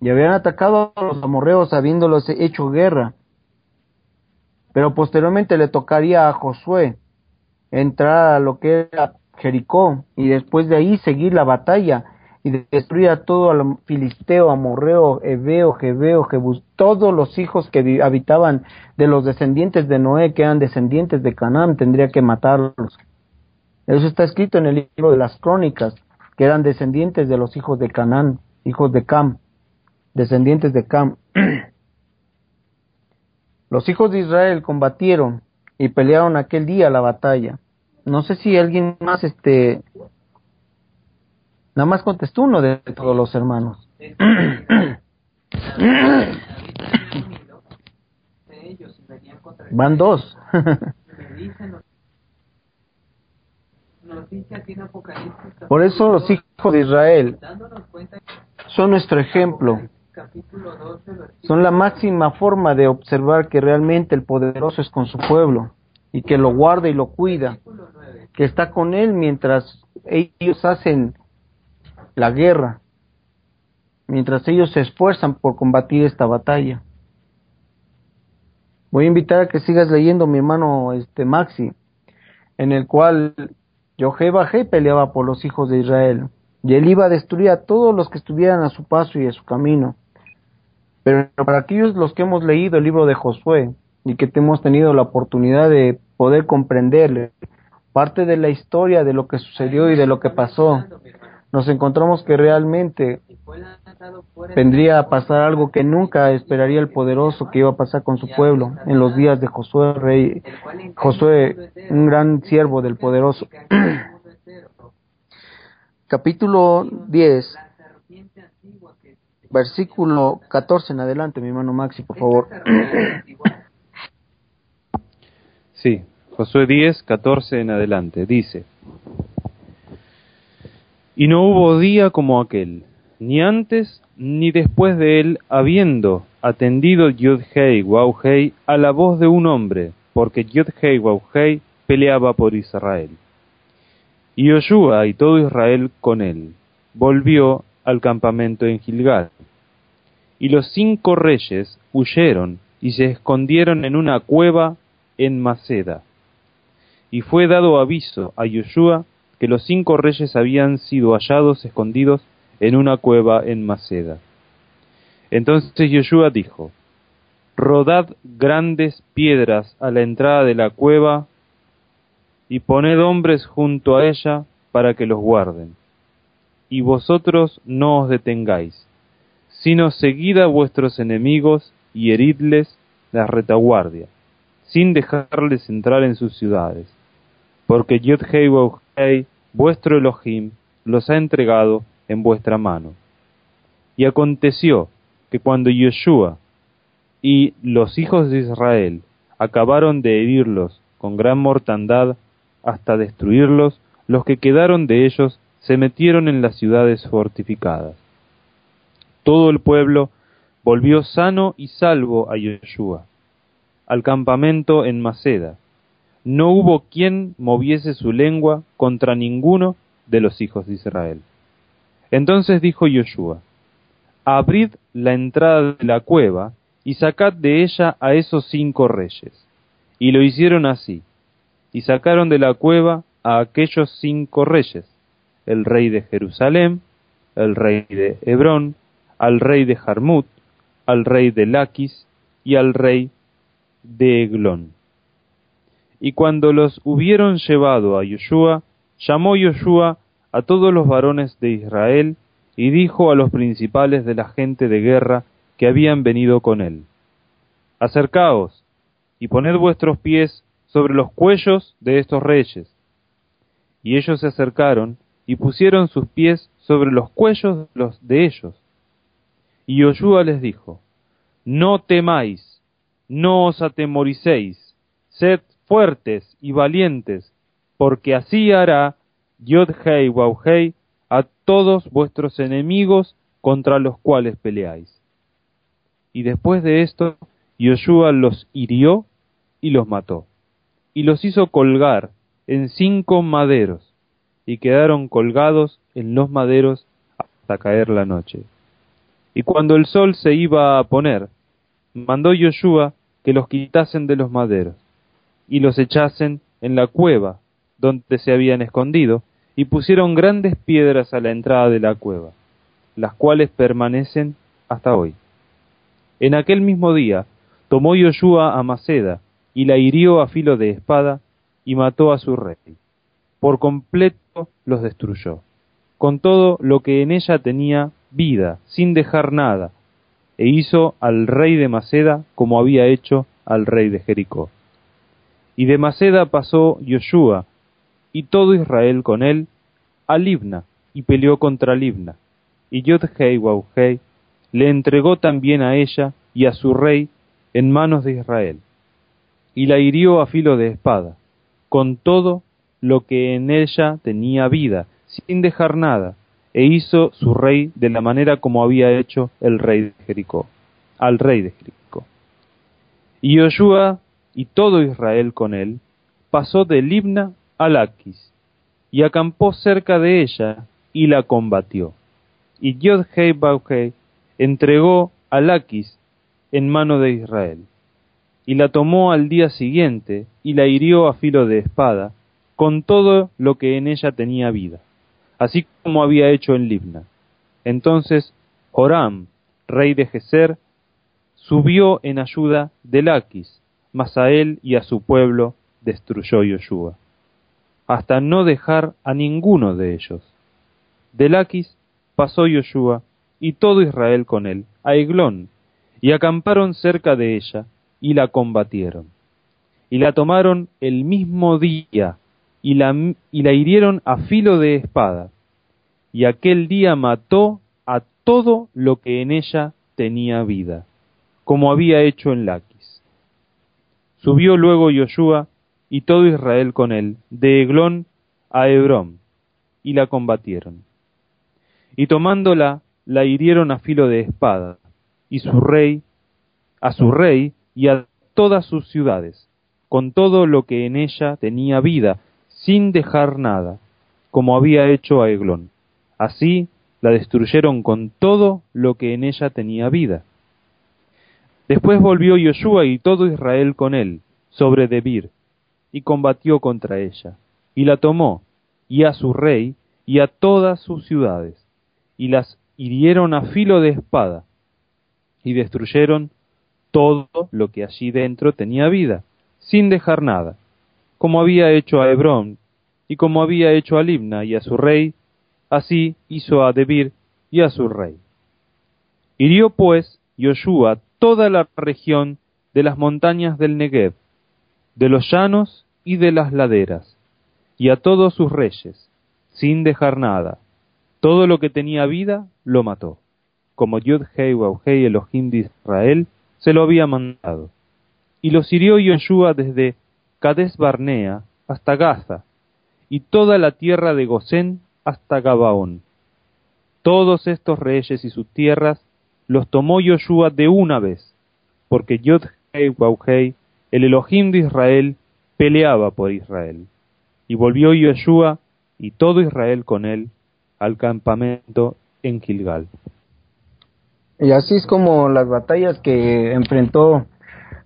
y habían atacado a los amorreos habiéndolos hecho guerra. Pero posteriormente le tocaría a Josué entrar a lo que era Jericó y después de ahí seguir la batalla y destruir a todo el filisteo, amorreo, hebeo, jebeo, jebus, todos los hijos que habitaban de los descendientes de Noé, que eran descendientes de Canaán, tendría que matarlos. Eso está escrito en el libro de las crónicas, que eran descendientes de los hijos de Canaán, hijos de Cam descendientes de Cam. Los hijos de Israel combatieron y pelearon aquel día la batalla. No sé si alguien más, este, nada más contestó uno de todos los hermanos. Van dos. Por eso los hijos de Israel son nuestro ejemplo son la máxima forma de observar que realmente el poderoso es con su pueblo y que lo guarda y lo cuida, que está con él mientras ellos hacen la guerra, mientras ellos se esfuerzan por combatir esta batalla. Voy a invitar a que sigas leyendo mi hermano este Maxi, en el cual Jehová peleaba por los hijos de Israel, y él iba a destruir a todos los que estuvieran a su paso y a su camino. Pero para aquellos los que hemos leído el libro de Josué y que hemos tenido la oportunidad de poder comprenderle parte de la historia de lo que sucedió y de lo que pasó, nos encontramos que realmente vendría a pasar algo que nunca esperaría el poderoso que iba a pasar con su pueblo en los días de Josué, rey Josué, un gran siervo del poderoso. capítulo 10, versículo 14 en adelante, mi hermano Maxi, por favor. Sí, Josué 10, 14 en adelante, dice, Y no hubo día como aquel, ni antes ni después de él, habiendo atendido Yud-Hei Wau-Hei a la voz de un hombre, porque Yud-Hei Wau-Hei peleaba por Israel. Y Yoshua y todo Israel con él volvió al campamento en Gilgal. Y los cinco reyes huyeron y se escondieron en una cueva en Maceda. Y fue dado aviso a Yoshua que los cinco reyes habían sido hallados escondidos en una cueva en Maceda. Entonces Yoshua dijo, Rodad grandes piedras a la entrada de la cueva y poned hombres junto a ella para que los guarden. Y vosotros no os detengáis, sino seguid a vuestros enemigos y heridles la retaguardia, sin dejarles entrar en sus ciudades, porque Yod-Hei vuestro Elohim, los ha entregado en vuestra mano. Y aconteció que cuando Yeshua y los hijos de Israel acabaron de herirlos con gran mortandad hasta destruirlos, los que quedaron de ellos se metieron en las ciudades fortificadas. Todo el pueblo volvió sano y salvo a Yeshua, al campamento en Maceda. No hubo quien moviese su lengua contra ninguno de los hijos de Israel. Entonces dijo Yoshua, Abrid la entrada de la cueva y sacad de ella a esos cinco reyes. Y lo hicieron así, y sacaron de la cueva a aquellos cinco reyes, el rey de Jerusalén, el rey de Hebrón, al rey de Jarmut, al rey de Laquis y al rey de Eglón. Y cuando los hubieron llevado a Yoshua, llamó Yoshua a todos los varones de Israel y dijo a los principales de la gente de guerra que habían venido con él, Acercaos y poned vuestros pies sobre los cuellos de estos reyes. Y ellos se acercaron y pusieron sus pies sobre los cuellos de ellos. Y Yoshua les dijo, No temáis, no os atemoricéis, sed fuertes y valientes, porque así hará Yod-Hei Wau-Hei a todos vuestros enemigos contra los cuales peleáis. Y después de esto, Yoshua los hirió y los mató, y los hizo colgar en cinco maderos, y quedaron colgados en los maderos hasta caer la noche. Y cuando el sol se iba a poner, mandó Yoshua que los quitasen de los maderos, y los echasen en la cueva donde se habían escondido, y pusieron grandes piedras a la entrada de la cueva, las cuales permanecen hasta hoy. En aquel mismo día tomó Yoshua a Maceda, y la hirió a filo de espada, y mató a su rey. Por completo los destruyó, con todo lo que en ella tenía vida, sin dejar nada, e hizo al rey de Maceda como había hecho al rey de Jericó. Y de Maceda pasó Yoshua, y todo Israel con él, a Libna, y peleó contra Libna. Y Yodhei Wauhei le entregó también a ella y a su rey en manos de Israel, y la hirió a filo de espada, con todo lo que en ella tenía vida, sin dejar nada, e hizo su rey de la manera como había hecho el rey de Jericó, al rey de Jericó. Y Yoshua y todo Israel con él pasó de Libna a Laquis, y acampó cerca de ella, y la combatió. Y Yod-Hei entregó a Laquis en mano de Israel, y la tomó al día siguiente, y la hirió a filo de espada, con todo lo que en ella tenía vida, así como había hecho en Libna. Entonces Joram, rey de Geser, subió en ayuda de Laquis, mas a él y a su pueblo destruyó Yoshua hasta no dejar a ninguno de ellos. De Laquis pasó Yoshua y todo Israel con él a Eglón, y acamparon cerca de ella, y la combatieron. Y la tomaron el mismo día, y la, y la hirieron a filo de espada, y aquel día mató a todo lo que en ella tenía vida, como había hecho en Laquis. Subió luego Yoshua y todo Israel con él, de Eglón a Hebrón, y la combatieron. Y tomándola, la hirieron a filo de espada, y su rey, a su rey y a todas sus ciudades, con todo lo que en ella tenía vida, sin dejar nada, como había hecho a Eglón. Así la destruyeron con todo lo que en ella tenía vida. Después volvió Yoshua y todo Israel con él, sobre Debir, y combatió contra ella, y la tomó, y a su rey, y a todas sus ciudades, y las hirieron a filo de espada, y destruyeron todo lo que allí dentro tenía vida, sin dejar nada, como había hecho a Hebrón, y como había hecho a Libna y a su rey, así hizo a Debir y a su rey. Hirió pues Yoshua toda la región de las montañas del Negev, de los llanos y de las laderas, y a todos sus reyes, sin dejar nada. Todo lo que tenía vida lo mató, como Yud-Hei Wauhei Elohim de Israel se lo había mandado. Y los hirió Yoshua desde Cades Barnea hasta Gaza, y toda la tierra de Gosén hasta Gabaón. Todos estos reyes y sus tierras los tomó Yoshua de una vez, porque Yod-Hei Wauhei, el Elohim de Israel, peleaba por Israel. Y volvió Yoshua y todo Israel con él al campamento en Gilgal. Y así es como las batallas que enfrentó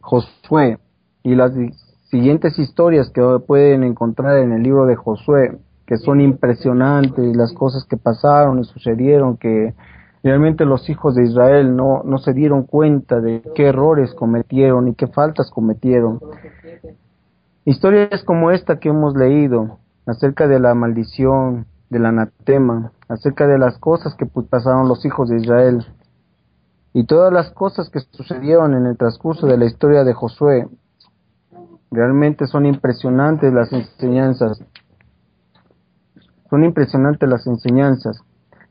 Josué y las siguientes historias que pueden encontrar en el libro de Josué, que son impresionantes, las cosas que pasaron y sucedieron, que realmente los hijos de Israel no, no se dieron cuenta de qué errores cometieron y qué faltas cometieron. Historias como esta que hemos leído acerca de la maldición, del anatema, acerca de las cosas que pasaron los hijos de Israel y todas las cosas que sucedieron en el transcurso de la historia de Josué, realmente son impresionantes las enseñanzas. Son impresionantes las enseñanzas.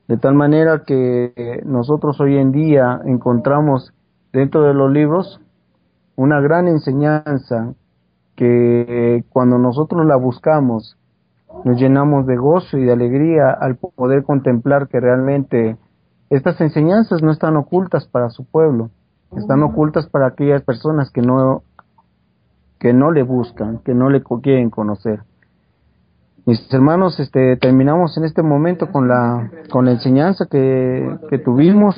De tal manera que nosotros hoy en día encontramos dentro de los libros una gran enseñanza que cuando nosotros la buscamos nos llenamos de gozo y de alegría al poder contemplar que realmente estas enseñanzas no están ocultas para su pueblo, están ocultas para aquellas personas que no que no le buscan, que no le quieren conocer. Mis hermanos, este terminamos en este momento con la con la enseñanza que, que tuvimos